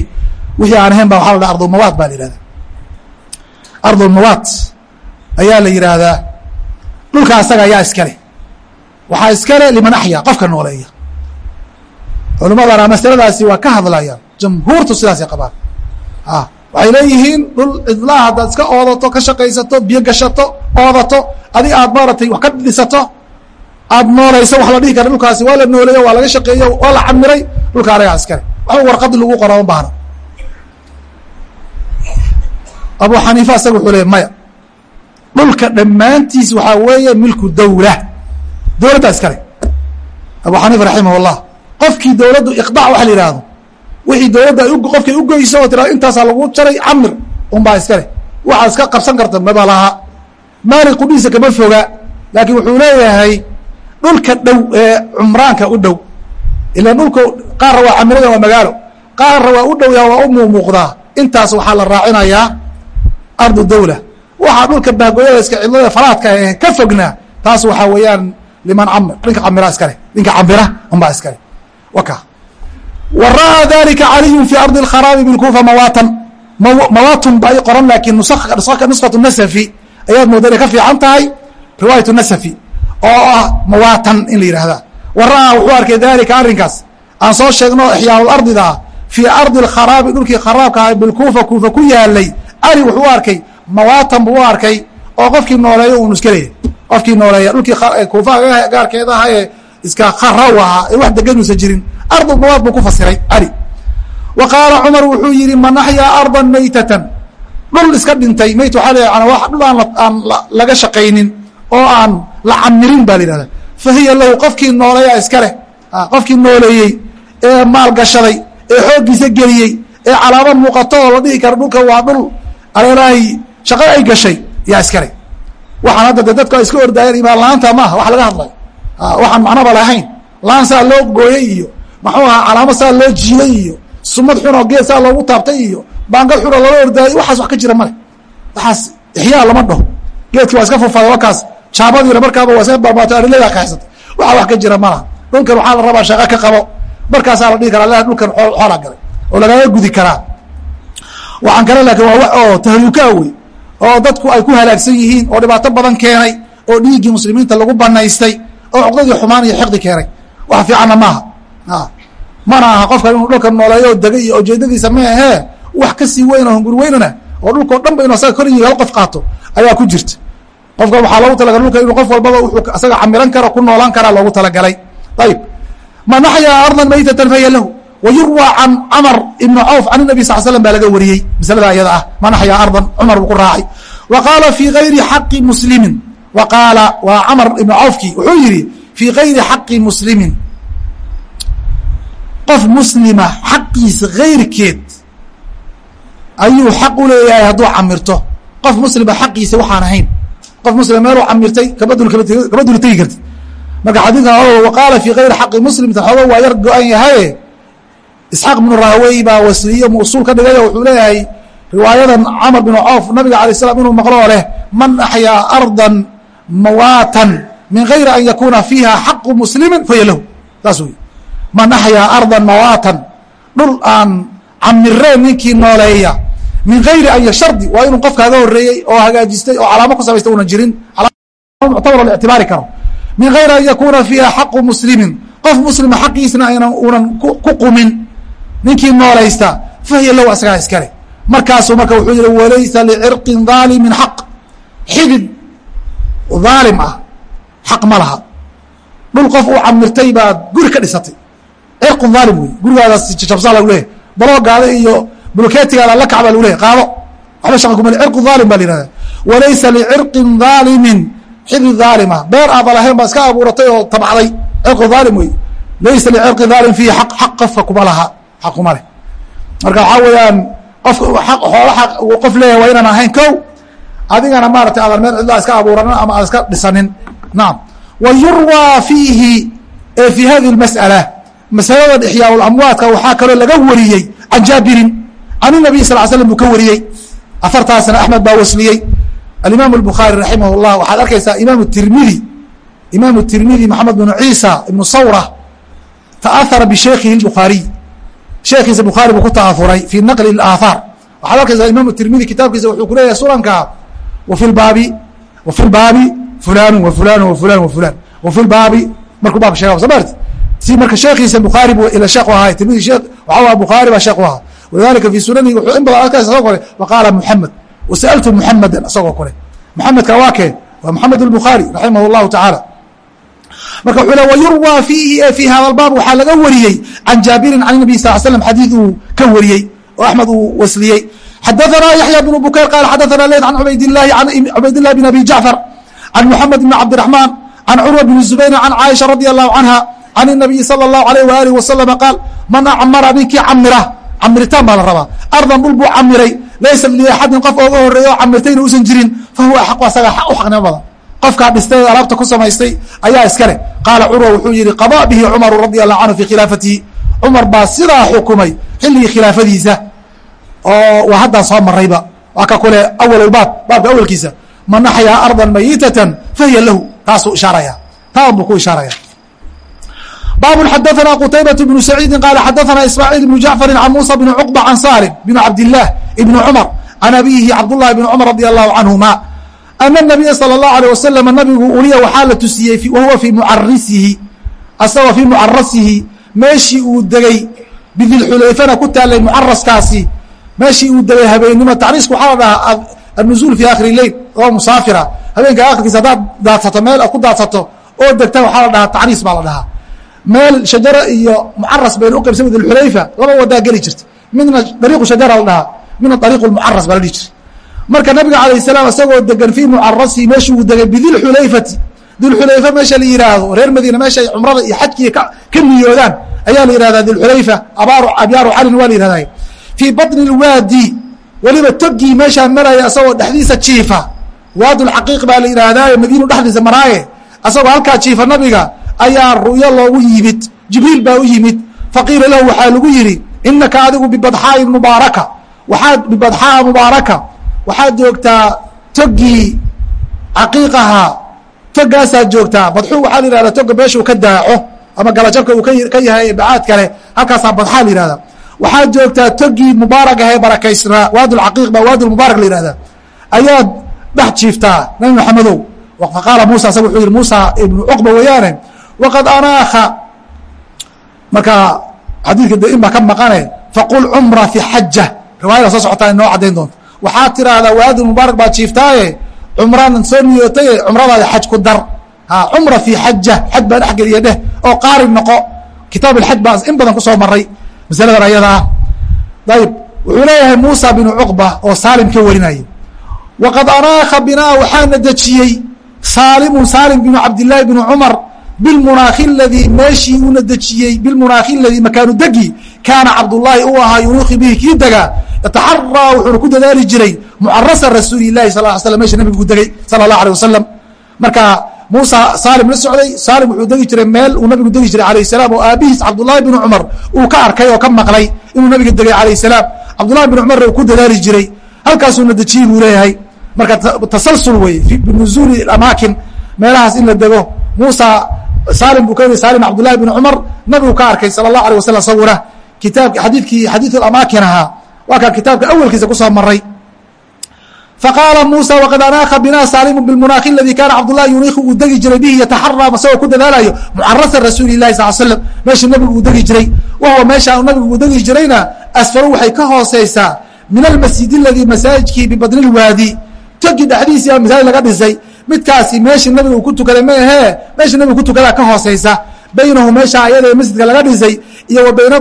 Wixii aan ahayn ba waxa la dhaha ardulmawaad baa la yihahda ardulmawaad ayaa la yidhaahdaa dhulka asaga ayaa iskale. Waxaa iskale liman axya qofka nooleeya. Culimadana masaladaasi waa ka hadlayaan jamhuurtu sidaasay qabaan. Waxay leeyihiin dhul cidlaha haddaad iska oodato ka shaqaysato biyo gashato oodato adig aad maaratay wax ka dhisato aad noolayso wax la dhihi kara dhulkaasi waa la nooleeyo waa laga shaqeeyo waa la camiray dhulka anagaa iskale. Waxba warqadi lagu qora ma abu xaniifa isaga wuxuu leey maya dhulka dhammaantiis waxaa weeye milku dawla. Dowladdaa iskale abu xaniifa raximah اllah qofkii dowladdu iqdac waxa la yihahdo wixii dowladda ay qofkay ugoyso oo tira intaasaa lagu jaray camir unbaa iskale waxaa iska qabsan karta maba laha maali qudhiisa kama foga. Laakiin wuxuu leeyahay dhulka dhow ee cumraanka u dhow ila dhulka qaarra waa camirada waa magaalo qaarra waa u dhowyaa waa u muuqdaa intaas waxaa la raacinayaa ardu dawla. Waxaa dhulka bahgoyada iska cidlada faraadka ee ka fognaa taas waxaa weeyaan liman camir dhinka camira iskale dhinka camira unbaa iskale waka. Wa dalika caliyu fi ardi اkharaabi bilkufa mawaatan. Mawaatun ba qoran laakiin nuskhatu nasafi. Ayaad mooda inay ka fiican tahay? Riwaayat nasafi. Oo ah mawaatan in la yihahda wa wuxuu arkay dalika arrinkaas aan soo sheegno ixyaa ardida fii ardi اkharaabi dhulkii kharaabka ah bilkufa kuufa ku yaalay cali wuxuu u arkay mawaatan buu u arkay oo qofkii nooleeyo unu iska leeyahy qofkii nooleeya dhulkii kuufaha gaarkeeda aha ee iska kharaw ahaa ee wax deganuusan jirin ardu mawaad buu ku fasiray cali wa qaala cumar wuxuu yihi man axyaa ardan maytatan? Dhul iska dhintay mayt waxaa la dhul aan aan laga shaqaynin oo aan la camirin ba la yihahda fa lahu qofkii nooleeya iska leh qofkii nooleeyey ee maalgashaday ee xooggiisa geliyey ee calaamad muuqato oo la dhihi karo dhulka waa dhul aleenahay shaqo ay gashay yaa iskale waxaan hadda de dadku ay iska ordaayeen imaan la'aanta maaha wax laga hadlayo waxaan macnoba lahayn laan saa loo gooyey iyo maxuu ahaa calaamad saa loo jiiday iyo sumad xunoo geed saa loogu taabtay iyo baangad xunoo lala ordaayay waxaas wax ka jira male. Waxaas ixyaa lama dhaho. Geedkii waa iska furfaday wakaas jaabadiina markaaba waa iska barbaatay ariladaa kaxsatay waxa wax ka jira malaha dhulkan waxaa la rabaa shaqo ka qabo. Markaasaa la dhihi karaa dhulkan xoolaa galay. Oo lagaga gudi karaa waxaan kale laakiin waa wax oo tahlukaa wey oo dadku ay ku halaagsan yihiin oo dhibaato badan keenay oo dhiiggii muslimiinta lagu banaystay oo cuqdadii xumaan iyo xiqdi keenay. Wax fiicanna maaha. Mana aha qofkan inuu dhulka nooleeyo oo degay iyo ujeedadiisa ma ahee wax ka sii weyn oo weynana oo dhulkao dhan ba inu asaga hal qof qaato ayaa ku jirta. Qofkan waxaa loogu talagalay dhulka inuu qof walbaba wuxuu asaga camiran karo ku noolaan karaa loogu talagalay. Ayib axyaa ardan maytatan fahiya lahu wayurwaa can camar ibni cawf can nabi sal slm baa laga wariyey maslada iyada ah manaxyaa ardan cumar buu ku raacay wa qaala fii ayri xaqi muslimin wa qaala waa camar ibnu cawfkii wuxuu yidhi fii kayri xaqi muslimin qof muslima xaqiisa kayrkeed ayuu xaq u leeyahay hadduu camirto qof muslima xaqiisa waxaan ahayn qof muslima meeluu camirtay kabadultegi karti marka xadiika qaala fii kayri xaqi muslim ta waa yar go-an yahaye isxaaq bnu rahawey baa wasliye mausuul ka dhigay wuxuu leeyahay riwaayadan camr bn cawf nabiga alay slam inuu maqloo leh man axyaa ardan mawaatan min gayri an yakuna fiiha xaqu muslimi fahiya lahu. Saas wey man axyaa ardan mawaatan dhul aan camireen ninkii nooleeya min gayri an shardi waa inuu qof kaaga horeeyey oo hagaajistay oo calaamo ku samaystay una jirin. Muctabar la karo. Min gayri an yakuna fiiha xaqu muslimin. Qof muslima xaqiisna aynan unan ku qumin ninkii noolaysta fahiya low asagaa iskale. Markaasuu marka wuxuu yihi walaysa licirqin daalimin xaq. Xidid daalim ah xaq ma laha. Dhul qof uu camirtay baad guri ka dhisatay. Cirqun daalim wey gurigaadaas jabsaa lagu leeyahy baloogaada iyo bulkeetigaada la kac lagu leyahy qaado. Waxba shaqa kuma cirqu daalim baa la yihahda walaysa licirqin daalimin xidid daalima beer aaba lahayn baa iska abuuratay oo tabcday cirqu daalim wey laysa licirqi daalim fiihi xaq. Xaq qofka kuma laha xaquma leh marka waxaa weeyaan qofka xoola aq uu qof leeyahay waa inaan ahayn kow adigana maaratay aadan meel cidlaa iska abuuranin ama aad iska dhisanin nacam wa yurwaa fiihi e fi hadihi اmas'ala masalada ixyaa amwaadka waxaa kaloo laga wariyey can jaabirin can الnabiy sal slam buu ka wariyey afartaasna axmed baa wasliyey alimaam الbukhaari raximah الlah waxaad arkaysaa imaam tirmidi imaam tirmidi maxamed bnu ciisa ibnu sawra taahara bisheikihi الbukhaariy sheekiisa bukhaari buu ku taafuray fii naqli اaahaar waxaad arkaysaa imaam tirmidi kitaabkiisa wuxuu ku leeyahay sunanka wafi baabi wafi lbaabi fulanu wa fulanu wa fulan wa fulan wafi lbaabi markuu baabka sheega soo maarti si marka sheekiisa bukhaari bu ila sheekh u ahay tirmidi sheekh waxaa bukhaari baa sheekh u ahaa walidalika fi sunanihi wuxuu in badan arkaysa isagoo kale waqaala muxamed wasaltu muxamedan isagoo kale muxamedka waa keen waa muxamed الbukhaari raximah اllahu tacaala marka wuxuu le wayurwaa fiihi ee fii hada baab waxaa laga wariyey can jaabirin can nabi sal slam xadiid uu ka wariyey oo axmed uu wasliyey. Xadaanaa yaxya bnu bukayr qaal xadaanaa leyd an ubaydlahi an cubaydillahi bn abi jacfar can muxamed bn cabdiraxmaan can curwa bni zubayr can caaisha radi allahu canha can inabiyi sala allahu alayh waalih wasalama qaal man acmara ninkii camira camiritaan baa la rabaa ardan dhul buu camiray laysa liaxadin qof ooga horreeya oo camirtayna uusan jirin fahuwa axaqu asagaa u xaqnimo badan qofkaa dhistay alaabta ku samaystay ayaa iska leh qaala curwa wuxuu yihi qada bihi cumaru radi allahu canhu fi khilaafatihi cumar baa sidaa xukumay xilligii khilaafadiisa oo waa haddaa soo marayba waa ka kule awal baab baabka awalkiisa man axyaa ardan mayitatan fahiya lahu taasuu ishaaraya taan buu ku ishaaraya baab xadaثna qtaybaة بن سacيidi qal xadaثna ismاعيل بن jaعفr عan muسى بن cقبة عan salim بن cabdالlah بن cmر عan abihi cabdالlahi بن cmر radي الlahu canهuma أن النabiya slى الlaه عليه waslم nabigu uliya waxaa la tusiyey wahuwa fii mucarisihi asagoo fii mucarasihi meeshii uu degey bidilxulayfana ku taalay mucaraskaasi meeshii uu degay habeennimo tacriisku waxaa la dhahaa النزuل في akhir الleyl oo musaafira habeenka akhirkiisa haddaad daadsato meel ku daadsato oo degta waxaa la dhahaa tacriis baa la dhahaa meel shajara iyo mucaras bayna u qaybsan dilxulayfa laba wadaa geli jirta midna dariiqu shajara la dhahaa midna dariiqu mucaras baa la dhihi jiray marka nabiga calayh salaam isagoo degan fii mucarasi meeshii uu degay bidilxulayfati dilxulayfa meesha la yihaahdo reer madiina meesha ay cumrada iyo xajkii ka niyoodaan ayaa la yihahdaa dilxulayfa abyaaru calin waa la yihahday fii baطni اlwaadi weliba togii meeshaa maraya asagoo dhexdiisa jiifa. Waadulcaqiiq baa la yidhaahdaa madiinu dhexdiisa maraaye. Asagoo halkaa jiifa nabiga ayaa ru'yo loogu yimid jibriil baa u yimid. Faqiila lahu waxaa lagu yidhi inaka adigu bibadxaa'i mubaaraka waxaad bibadxaa mubaaraka waxaad joogtaa togii caqiiqaha togaasaad joogtaa. Badxuu waxaa la yihahdaa toga meeshuu ka daaco ama galajabka uu ka yahay bacaad kale halkaasaa badxaa la yihahdaa waxaad joogtaa togii mubaarak ahee barakaysnaa waadulcaqiiq baa waadulmubaarak la yihahdaa ayaad dhex jiiftaa nabi maxamedow. Faqaala muusa asag wuxuu yihi muusa ibnu cuqba weeyaane waqad anaakha marka xadiidka de in baa ka maqane faqul cumra fi xaja riwaayada soo socotaa inoo caddayn doonto waxaad tiraahdaa waadi mubaarak baad jiiftaaye cumraadan soo niyootaye cumradaada xaj ku dar. Cumra fi xaja xaj baa dhex geliya dheh oo qaari noqo. Kitaab alxaj baa in badan ku soo maray masaladan ayada ah ayib wuxuu leeyahay muusa binu cuqba oo saalim ka warinaya waqad anaakha binaa waxaana dejiyey saalimu saalim binu cabdillaahi binu cumar bilmunaakhi ladii meeshii uuna dejiyey bilmunaakhi ladii makaanu degi kaana cabdullaahi uu ahaa yunuuki bihi kii degaa yataxaraa wuxuuna ku dadaali jiray mucarasa rasuuli sal l slam meesha nabigu degey sala allah alيh wasalam marka muusa saalim la socday saalim wuxuu degi jiray meel uu nabigu degi jiray alayh salaam oo aabihiis cabdullaahi binu cumar uu ka arkay oo ka maqlay inuu nabiga degay alayh salaam cabdullahi binu cumarna uu ku dadaali jiray halkaasuuna dejiyey buu leeyahay marka tasalsul wey binuzuuli amaakin meelahaas in la dego muusa salim buu ka weriy salim cabdullahi bn cumar nabiguu ka arkay sala allahu alay wasalam isaguna kitaabki xadiidkii xadiidu amaakin ahaa. Waa kaan kitaabka awelkiisa ku soo maray faqaala muusa waqad anaaqa binaa saalimu bilmunaaki aladii kaana cabdullahi yuniiku uu degi jiray bihi yataxaram isagoo ku dadaalayo mucarasan rasuuli lahi sal slam meesha nabigu uu degi jiray. Wahuwa meesha nabigu uu degi jirayna asfaru waxay ka hooseysaa min almasjid aladii masaajidkii bibadnilwaadi togi dhexdiisiiaa masaajid laga dhisay midkaasi meeshii nabiga uu ku tukaday ma ahee meesha nabiga ku tukadaa ka hooseysa baynahu meesha ayada masjidka laga dhisay iyo wa bayna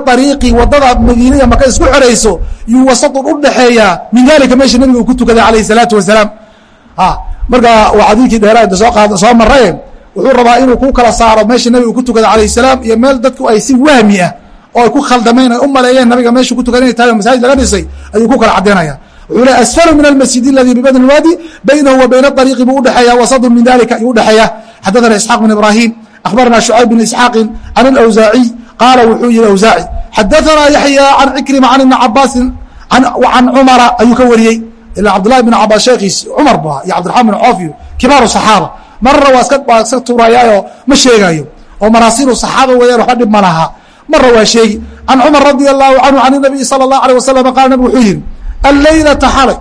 waddada madiina iyo maka isku xorayso yuu wasatun u dhexeeyaa min dalika meesha nabiga uu ku tukaday alayh salaatu wasalaam. Marka waa xadiidkii dheeraada soo qaad soo maraye wuxuu rabaa inuu ku kala saaro meesha nabiga ku tukaday alayh salaam iyo meel dadku ay si wahmi ah oo ay ku khaldameen ay u maleeyeen nabiga meeshu ku tukaday inay tahay masaajid laga dhisay ayuu ku kala caddaynaya wuxuu le min almasjid aladi bibadn waadi baynahu wa bayna ariiqi buu udhexeeya wasadun min dalika ayuu udhexeeya xadathana isxaaq bin ibrahim akhbarana shucayb bin isxaaqin can alawsaaciy qaala wuxuu yihi awsaaci xadathana yaxya can cikrima can ibni cabaasin can cumara ayuu ka wariyey. Ila cabdullahi bn cabaas sheekiis cumar bu ahaa iyo cabdiraxmaan bin coof iyo kibaaru saxaaba. Marna waa iska waa iska tuurayaayo ma sheegaayo. Oo maraasilu saxaaba weeyaan waxba dhib ma laha. Marna waa sheegi. Can cumar radia allahu canhu can inabiyi sala allahu alيh wasalam qaala nabig wuxuu yihi alleylata xalay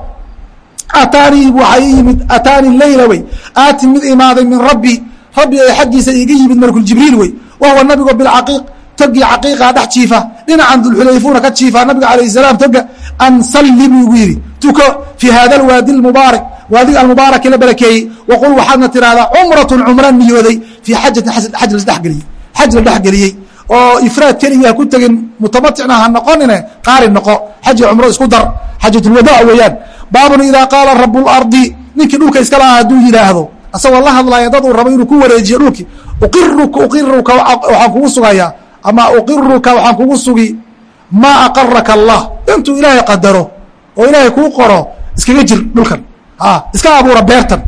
ataanii waxaa yimid ataani leyla wey. Aati mid imaaday min rabbi. Rabbi ay xaggiisa iiga yimid malkuljibriil wey. Wahuwa nabigo bilcaqiiq togii caqiiqa dhex jiifa. Dhinacan dulxulayfuuna ka jiifa. Nabiga alayh salaam toga an salli buu yidhi. Tuko fii hada alwaadi almubaarak. Waadiga almubaaraki la barakeeyey. Waqul waxaadna tihahdaa cumratun cumra niyooday fii xajatin xaj ladhexgeliyey xaj la dhexgeliyey oo ifraad keliya ha ku tegin mutamaticna ha noqonine qaari noqo. Xaji cumro isku dar xajatulwadaa weeyaan. Baabun idaa qaala rabu lardi ninkii dhulka iska lahaa hadduu yidhaahdo asagoo la hadlaya dad uu rabo inuu ku wareejiyo dhulkii uqiruka uqiruka waxaan kugu sugayaa. Ama uqiruka waxaan kugu sugi. Maa aqaraka allah. Intuu ilaahay qadaro oo ilaahay kuu qoro iskaga jir dhulkan. Iska abuura beertan.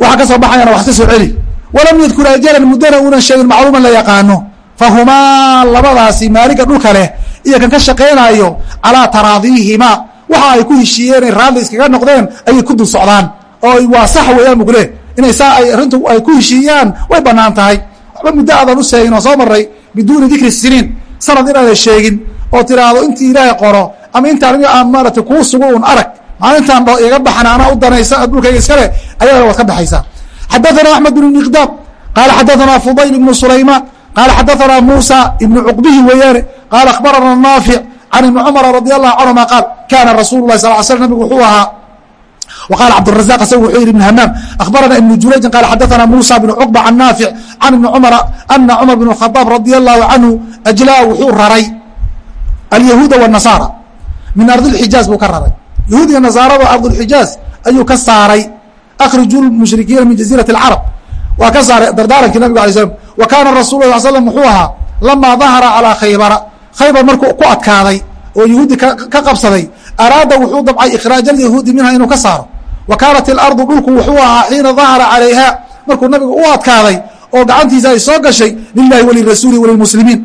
Waxa ka soo baxayana wax iska soo celi. Walam yadkur ajalan muddana uunan sheegin macluuman la yaqaano fahumaa labadaasi maalinka dhulka leh iyo kan ka shaqaynaayo calaa taraadiihimaa. Waxa ay ku heshiiyeen raalli iskaga noqdeen ayay ku dul socdaan. Oo waa sax weeyaan muglee inay saa arrintu ay ku heshiiyaan way bannaan tahay. Waxba muddo aadan u sheegin oo soo maray biduuni dikri siniin. Sanad inaadan sheegin oo tiraahdo intii ilaahay qoro ama intaan aan maaragtay kuu sugo un arag maalintaan iga baxan u danaysa dhulkayga iskale ayadana waad ka baxaysaa. Xadaثana axmed bn miqdaam qaala xadaثana fudayl ibnu sulaymaan qaala xadaثana muusa ibnu cuqbihi weeyaane qaala akhbarana naafic can ibni cumara radi allahu canhuma qaal kaana rasuulu lah sal sl nabigu wuxuu ahaa وqال cبدالرزاq isg وxuu yihi بن hmاm أخبرna iبن jurayجin qال xadثna موسى بن cقبة عن ناaفع عن iبن cمر أنa cمر بن الخطاaب رضي الله عنه أجlاa wuxuu raray اليهوuda والنصاaرى min أرض الحijاaز buu ka raray yahuud iyo nasaarada ardulxijaaz ayuu ka saaray akhriju mushrikiina min jaziirati اlcarab waa ka saaray dardaarankii nabiga alay slam wa kaana rasul la sl slam wuxuu ahaa lamaa dahara calaa khaybara. Khaybar markuu ku adkaaday oo yahuudi ka qabsaday araada wuxuu dabcay ikhraaja alyahuudi minha inuu ka saaro. Wa kaanat ilardu dhulku wuxuu ahaa xiina dahara calayha markuu nabigu u adkaaday oo gacantiisa ay soo gashay lilahi walirasuuli walilmuslimiin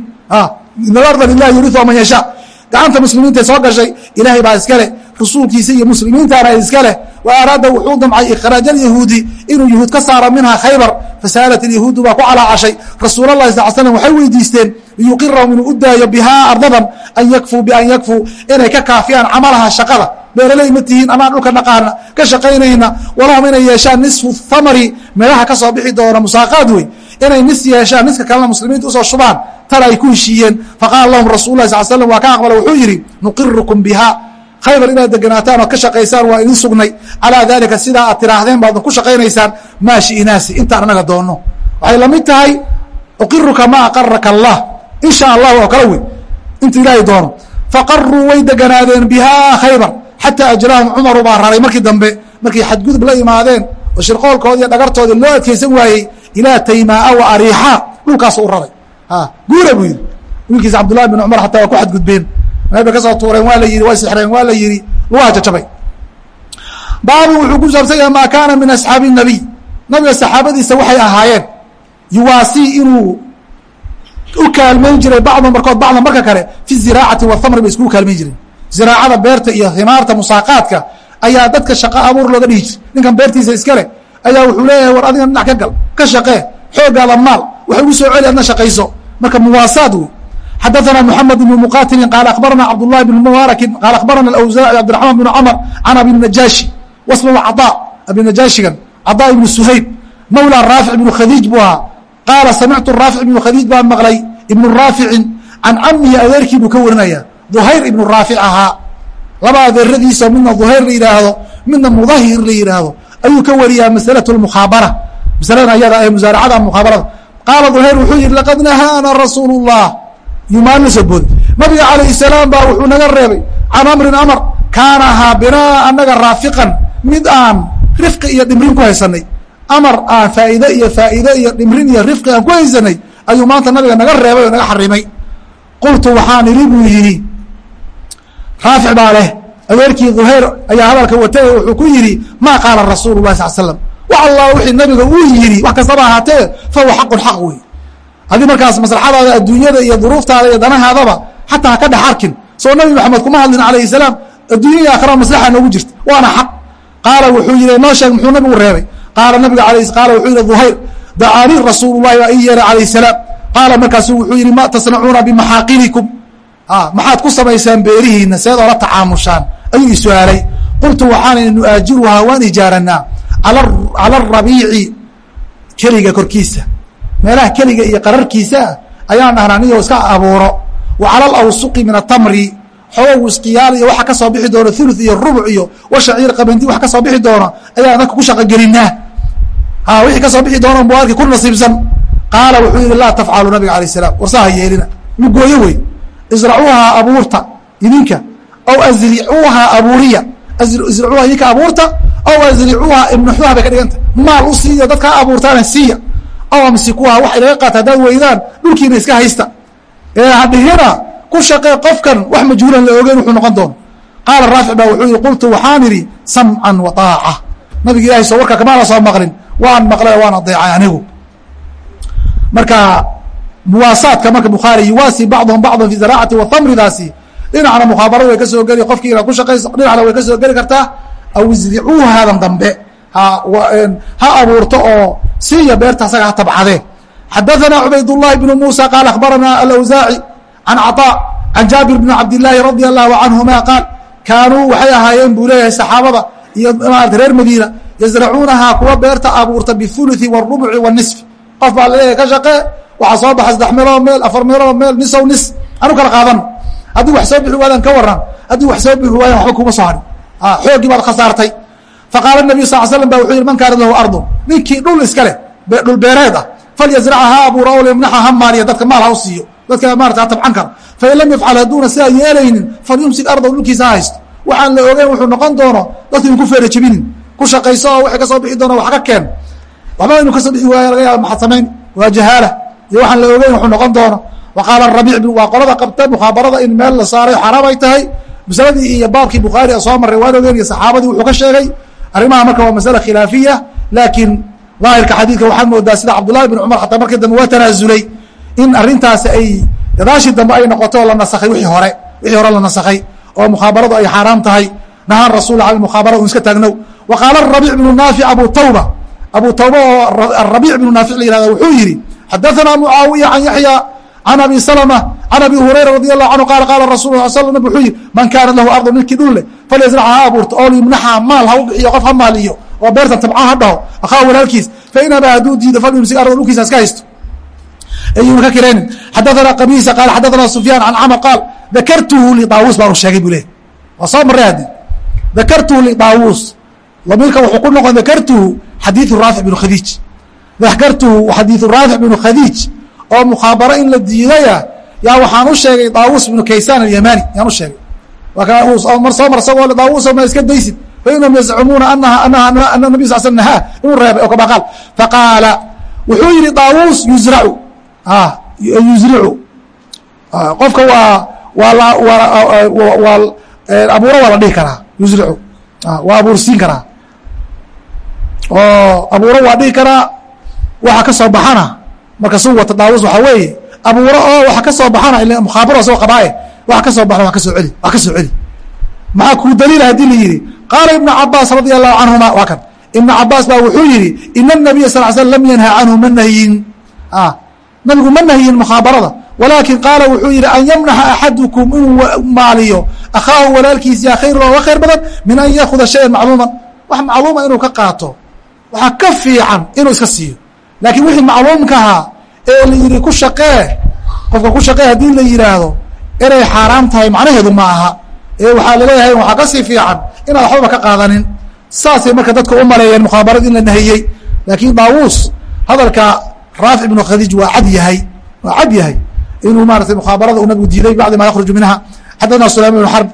in alarda lilahi yuriu man yashaa gacanta muslimiinta soo gashay ilaahay baa iska leh rasuulkiisa iyo muslimiintana iska leh. Wa araada wuxuu damcay ikhraaj alyahuudi inuu yahuud ka saaro minha khaybar fasaalat alyahuudu baa ku calaacashay. Rasuul allahi sal slam waxay weydiisteen liyuqirahum inuu u daayo bihaa ardadan an yakfuu bian yakfuu inay ka kaafiyaan camalaha shaqada. Beeraley ma tihiin amaan dhulka dhaqaana ka shaqaynayna walahum inay yeeshaan nisfu thamari meelaha ka soo bixi doona musaaqaad wey inay nis yeeshaan niska kalena muslimiinta u soo shubaan tal ay ku heshiiyeen. Faqaala lahum rasul lah sal slam waa ka aqbala wuxuu yidhi nuqirukum biha khaybar inaad deganaataan ood ka shaqaysaan waa idin sugnay. Calaa dalika sidaa aad tiraahdeen baadna ku shaqaynaysaan maa shi'naasi intaan anaga doonno. Waxay la mid tahay uqiruka ma aqaraka allah. In sha allah oo kala wey inta ilaahay doono. Faqaruu way deganaadeen bihaa khaybar. Xataa ajraahum cumaru baa raray markii dambe markay xadgudub la imaadeen oo shirqoolkoodi iyo dhagartoodii loo adkeysan waayey ilaa taymaa wa ariixa dhulkaas u raray guura buu yidhi. Wiilkiisa cabdullahi bin cumar xataa waa ku xadgudbeen. Meelbay ka soo tuureen waa la yidhi way sixreen waa la yidhi lugaha jajabay. Baabu wuxuu ku saabsan yahay maa kaana min asxaabi الnabiy nabiga saxaabadiisa waxay ahaayeen yuwaasii inuu u kaalmayn jiray bacdan barkood bacdan marka kale fi ziraacati wahamri bay iskugu kaalmayn jireen. Ziraacada beerta iyo himaarta musaaqaadka ayaa dadka shaqo abuur looga dhihi jir ninkan beertiisa iska leh ayaa wuxuu leeyahay war adiga dhinac ka gal ka shaqee xoogaada maal waxay ugu soo celi adna shaqayso marka muwaasaad wey xadaثna mحamed بن mqatili qaal akhbarana cabdالlahi بn mubaaraki qaal akhbarana awزaaعي cabdiرaحman بn cmr can abi najaashi wasmhu caطا abi najaashigan caطا ibn suhayb mawlى raafic ibn khadiij buu ahaa qaala samictu raafic ibn khadiij baan maqlay ibn raaficin can camihi adeerkii buu ka warinaya duhayr ibn raafic ahaa laba adeeradiisa midna duhayr la yihaahdo midna mudahir la yihaahdo ayuu ka wariyaa masalaة اmukhaabara masaladan ayada ee musaaracada mukaabarada qaala duhayr wuxuu yihi laqad nahaana rasuul الlah yumaan la soo booday nabiga calayh salaam baa wuxuu naga reebay can amrin amar kaana ahaa binaa anaga raafiqan mid aan rifqi iyo dhimrin ku haysanay amar aan faa'iide iyo faa'iide iyo dhimrin iyo rifqi aan ku haysanay ayuu maanta nabiga naga reebay oo naga xarimay qultu waxaan idhi buu yidhi raafic baa leh adeerkii duhayr ayaa hadalka watay wuxuu ku yidhi maa qaala rasuulu lahi sal slam wax allah wixii nabiga uu yidhi wax kastaba ahaatee fahuwa xaqun xaq wey adi markaas maslaxadaada adduunyada iyo duruuftaada iyo danahaadaba xataa haka dhex arkin soo nabi maxamed kuma hadlin alayh salaam adduunya iyo aakhira maslaxa noogu jirta waana xaq. Qaala wuxuu yihi noo sheeg muxuu nabigu reebay? Qaala nabiga qaala wuxuu yihi duhayr dacaanii rasuulu llahi ii yeeray calayh salaam. Qaala markaasu wuxuu yihi ma tasnacuuna bimaxaaqinikum maxaad ku samaysaan beerihiina seed oola tacaamushaan ayuu isu'aalay qultu waxaan nu'aajiruhaa waan ijaaranaa cala arabiici keliga korkiisa. Meelaha keliga iyo qararkiisaa ayaan dhahnaa niyo iska abuuro. Wa cala alawsuqi min atamri xoogo wisqiyaal iyo waxa ka bixi doona thuluth iyo rubuc iyo washaciir qabandi wax ka bixi doona ayaan dadka ku shaqogelinaa ha wixii ka soo bixi doona bu arki ku nasiibsan. Qaala wuxuu yihi laa tafcalu nabiga alayh salaam. Warsaha yeelina. Lugooyo wey. Isracuuhaa abuurta idinka aw azricuuhaa abuuriya isracuuha idinka abuurta aw azricuuha imnaxuha bay ka dhiganta maal u siiya dadkaa abuurtaana siiya aw amsikuuha wax inaga qaata haddaad weydaan dhulkiina iska haysta ee hadhihina ku shaqee qofkan wax majhuulan la ogeyn wuxuu noqon doono qaala raafic baa wuxuu yihi qultu waxaan idhi samcan wa aaca nabiga ilahay soo warka kamaana soo maqlin waan maqlay waan adeecay anigu marka muwaasaadka marka bukhaari yuwaasi bacduhum bacdan fi zaraacati watamridaasi dhinacna mukhaabaro way ka soo geli qofkii inaad ku shaqayso dhinacna way ka soo geli kartaa aw isricuuhadan dambe ha abuurto oo siiya beerta asaga ha tabcadee xadaثana cubaydالlahi bn muسى qaal akhbarana alawsaaci can caطاء can jaabir bn cabdالlaahi radي الlahu canهuma qaal kaanuu waxay ahaayeen buu leeyahay saxaabada iyo maarata reer madiina yazracuunahaa kuwa beerta abuurta biثuluثi wالrubci wالnisfi qof baa laleeyahay ka shaqee waxaa soo baxa saddex meeloo meel afar meeloo meel nisow nis anu kala qaadan haddii wax soo bixi waayaan ka waran haddii wax soo bixi waayaan waxba kuma soo harin xooggii baad khasaartay. Faqaala nabiy sal slam ba wuxuu yihi man kaanat lahu ardu? Ninkii dhul iska leh dhul beereed ah. Falyazracha ha abuura o limnaxa ha maaliya dadka maal ha u siiyo. Dadka maarata ha tabcan kara fain lam yafcal hadduuna sidaa yeelaynin falyumsik ardaw dhulkiisa ha haysto. Waxaan la ogeyn wuxuu noqon doono dadku in ku feera jebinin. Ku shaqayso oo wixii ka soo bixi doona wax ka keen. Waxba inuu ka soo bixi waaya laga yaaba maxad samayn. Waa jahaala. Iyo waxaan la ogeyn wuxuu noqon doono waa qolada qabta mukhabarada in meel la saaray xaraam ay tahay. Masaladii iyo baabkii bukhaari soo marray waan ogeyn iyo saxaabadii wuxuu ka sheegay arrimaha marka waa masale khilaafiya laakiin daahirka xadiidka waxaad moodaa sida cabdullahi bin cumar xataa markii dambe waa tanaasulay in arrintaasi ay gadaashii dambe ay noqoto la nasakhay wixii hore wixii hore la nasakhay oo mukhabaradu ay xaaraam tahay. Nahaan rasul can mukhaabara un iska taagnow wa rabiic bnu naafic abu tawba. Abu tawba oo rabiic bnu naafic la yihahda wuxuu yihi xadaثana mucaawiya can yaxya an abi slma an abi hurayra radi alahu anhu qaala qaala rasul a sl nab wuxuu yihi man kaanat lahu ardu ninkii dhul leh falyasnacha ha abuurto oo lyumnaxa maal ha u bixiyo qof ha maaliyo oo beerta tabca ha dhaho akhaa walaalkiis fain abaa hadduu diido falyumsik arda dhulkiisa iska haysto ayuna ka kiraynin xadaana qabiisa qaal xadaana sufyaan an camr qaal dakartuhu lidaawuus baan u sheegay buu leey waa soo marray haddi dakartuhu lidaawuus damiirka wuxuu ku noqon dakartuhu xadiiu raafic binu khadiij dakartuhu xadiiu raafic binu khadiij oo mukhaabaro in la diidaya yaa waxaan u sheegay daawuus bnu kaysaan alyamani yaan u sheegay. Mar soo mar isagoo daawuuso ma iska daysid. Fainahum yazcumuuna anaha anaha ana nabi sal sl nahaa inuu reebay oo kama qaal faqaala wuxuu yihi daawuus yuzracu yuzricu qofka waa waa abuuro waa la dhihi karaa yuzricu waa abuursiin karaa. Oo abuuro waa dhihi karaa waxa ka soo baxana marka su wata daawus waxaa weeye abuuro oo waxa ka soo baxana ila mukhaabaro soo qabaaye waxa ka soo baxna wa ka soo celi waa ka soo celi. Maxaa kuu daliila haddii la yidhi qaala ibnu cabaas radia allahu canhuma waa kan. Ibnu cabaas baa wuxuu yihi ina nabiya sal sl lam yanha canhu ma nahyin nabigu ma nahyin mukhabarada walaakin qaala wuxuu yihi an yamnaxa axadukum inuu maaliyo akhaahu walaalkiisa yaa khayr oga khayr badan min an yaakuda shayan macluuman. Wax macluuma inuu ka qaato waxaa ka fiican inuu iska siiyo laakiin wixii macluumkahaa ee la yihi ku shaqee qofka ku shaqee haddii la yihaahdo inay xaaraam tahay macnaheedu ma aha. Ee waxaa la leeyahay waxaa ka sii fiican inaad waxbaba ka qaadanin. Saasay marka dadka u maleeyeen mukhabarada in la nahiyey. Laakiin daawuus hadalka raafic ibnu khadiij waa cad yahay waa cad yahay inuu maaratay mukhabarada uu nabigu diiday bacdi ma yakhruju minha. Xadana sulayman ibnu xarb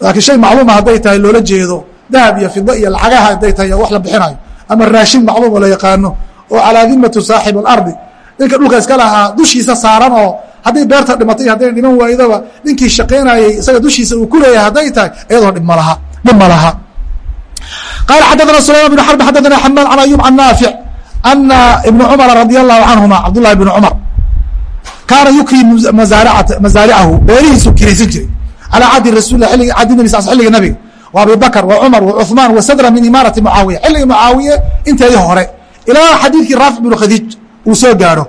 laakiin shay macluuma hadday tahay loola jeedo dahab iyo fida iyo lacagaha hadday tahay wax la bixinayo ama raashin macluum oo la yaqaano oo calaa dimati saaxib اlardi ninka dhulka iska lahaa dushiisa saaran oo hadday beerta dhimatay hadday dhiman waaydoba ninkii shaqaynayey isaga dushiisa uu kuleeyahay hadday tahay iyadoo dhib malaha dhib ma qaala xadaana sulayman bn xarb xadaana xamaad can ayub can naafic ana ibna cumara radia allahu canhuma cabdullahi bn cumar kaana yukri masaaricahu beerihiisuu kiraysan jiray calaa cadi rasul iligi cadi nabi sal xilliga nabiga. Wa abi bakr wa cumar wa cuثmaan wa sadra min imaarati mucaawiya xilliga mucaawiye inteedii hore ilaa xadiidkii raafic bnu khadiij uu soo gaadho.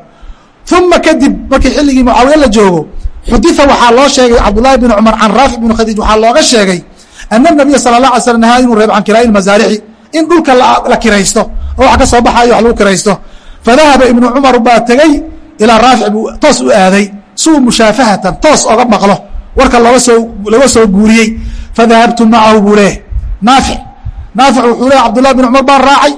Uma kadib markii xilligii mucaawiye la joogo xuditha waxaa loo sheegay cabdullahi bn cumar can raafic bn khadiij waxaa looga sheegay ana nabiya sala la alay slam nahaa inuu reeb can kiraa'i masaarixi in dhulka la kiraysto oo wax ka soo baxayo wax lagu kiraysto. Fadahaba ibnu cumar baa tegey ilaa raafic buu toos u aaday suu mushaafahatan toos oga maqlo warka looga soo laga soo guuriyey. Fadahabtu macahu buu leeh naafic naafic wuxuu leeya cabdullahi bin cumar baan raacay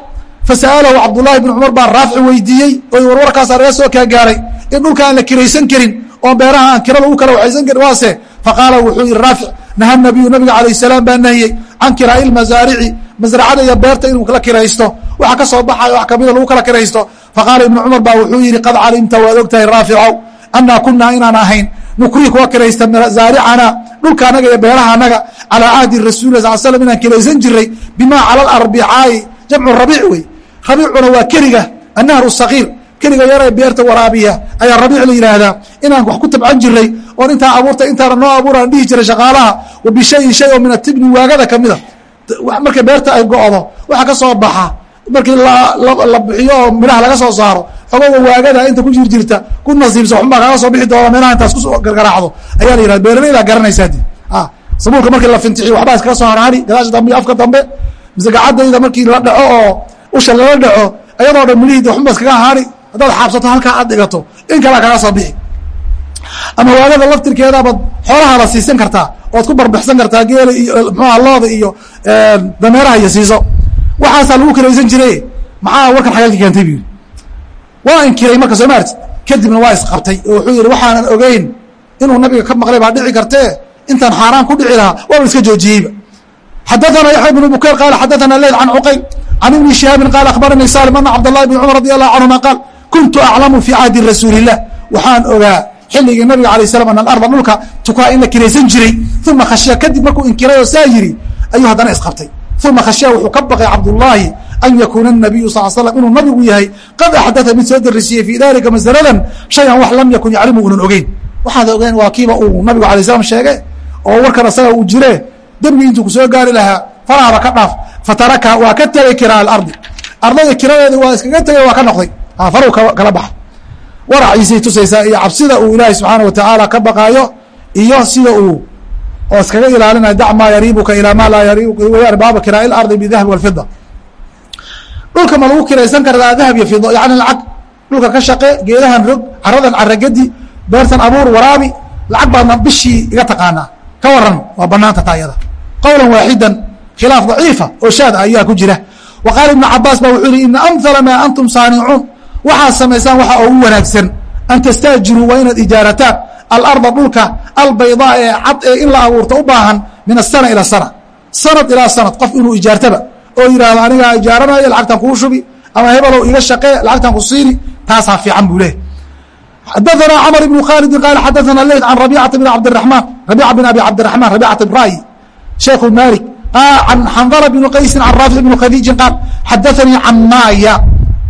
fasa'alahu cabdullahi bn cumar baa raafic weydiiyey oo warwarkaasaa naga soo kaa gaaray in dhulka aan la kiraysan karin oon beeraha aan kirada u kala waxaysan karin waase faqaala wuxuu yihi raafic naha nabiyu nabiga alayh salaam baa nahiyey can kiraa'i lmasaarici masracada iyo beerta inuu la kiraysto waxa ka soo baxayo wax kamida lagu kala kiraysto faqaala ibnu cumar baa wuxuu yihi qad calimta waad ogtahay raaficow annaa kunaa inaan ahayn nukrii kuwa kiraysta masaaricana dhulka anaga iyo beeraha calaa cahdi rasuuli sal slam inaan kiraysan jiray bimaa cala alarbicaa'i jamcu rabiic wey. Rabiicuna waa keliga annahru sagiir keliga yaree beerta waraabiya ayaa rabiic la yidhaahdaa inaan wax ku tabcan jiray oon intaa abuurta intaana noo abuuraan dhihi jiray shaqaalaha wa bishayin shay oo min atibni waagada kamida markay beerta ay go'do waxa ka soo baxa. Markii la bixiyo oo midhaha laga soo saaro xogoga waagada inta ku jir jirta ku nasiibsa waxunbaa kaga soo bixi doona meelaha intaas ku soo gargaraacdo. Ayaa la yihahda beeraleydaa garanaysaa di sabuulka markii la fintixiyo waxbaa iskaga soo harhari gadaasha dambe iyo afka dambe mise gacadayda markii la dhaco oo usha lala dhaco ayadoo dhan midhihii waxunba hari haddaad xaabsato halkaa aad dhigato in kalea kaga soo bixi. Ama waagada laftirkeedabaad xoolahaada siisan kartaa oad ku barbixsan kartaa geela iyo mxuha looda iyo dameeraha iyo siiso. Waxaasaa lagu kiraysan jiray maxaa warkan xagaalka keentay bu yidhi. Waa inkiray marka soo maarti kadibna waa isqabtay oo wuxuu yihi waxaanan ogeyn inuu nabiga ka maqlay baa dhici kartee. Intaan xaaraan ku dhici lahaa waaba iska joojiyeyba xadaana yaxya bn bukayr qaala xadaana leyl can cuqayl can ibni shihaabin qaala akhbaranii salim ana cabdاllahi bn cumar radi allahu canhuma qaal kuntu aclamu fii cahdi rasuulilah waxaan ogaa xilligii nabiga alay slam an alarda dhulka tukaa in la kiraysan jiray uma khashya kadib markuu inkiray oo saa yidhi ayuu haddana isqabtay uma khashya wuxuu ka baqay cabdullaahi an yakuuna اnabiyu sal slam inuu nabigu yahay qad axdaa mid soo darisiiyey fii dalika masaladan shayan wax lam yakun yacrimu unan ogeyn waxaad ogeyn waa kiiba uu nabigu alay slam sheege oo warkan asaga uu jire dembigi intuu ku soo gaari lahaa farahaba ka dhaaf fataraka waa ka tegay kiraa alardi ardada kiradeedi waa iskaga tegay waa ka noqday faruu kala baxay waraciisay tusaysaa iyo cabsida uu ilaahay subxaana watacaala ka baqaayo iyo sida uu oo iskaga ilaalinaya dac maa yariibuka ilaa maa laa yariibuka baaba kiraa ilardi bidahab walfida dhulka ma lagu kiraysan kartaa dahab iyo fido yani lacag dhulka ka shaqe geedahan rog caradan caragedi beertan abuur waraabi lacag baadna bishii iga taqaanaa ka waran waa banaanta taa iyada qowla waaxida khilaaf daciifa oo shaad ayaa ku jira. Wa qaala ibnu cabaas ba wuxuu yihi ina amhala maa antum saanicuun. Waxaad samaysaan waxa ugu wanaagsan an tastaajiruu waa inaad ijaarataan alarda dhulka albaydaa ee cad ee in la abuurto u baahan min asana ila sana. Sanad ilaa sanad qof inuu ijaartaba oo yidhaahdo anigaa ijaaranayo lacagtan kuu shubi ama hebelow iga shaqee lacagtan ku siini taasaa fiican buu leehay xadaanaa camar ibnu khaalidin qaala xadaana leyt can rabiicata bn cabdiamaan rabiica bin abi cabdiraxmaan rabiicata bn ra'yi sheekhu maali ah, an xandala bn qaysi an raafic bn khadiijin qaal xadaanii cammaaya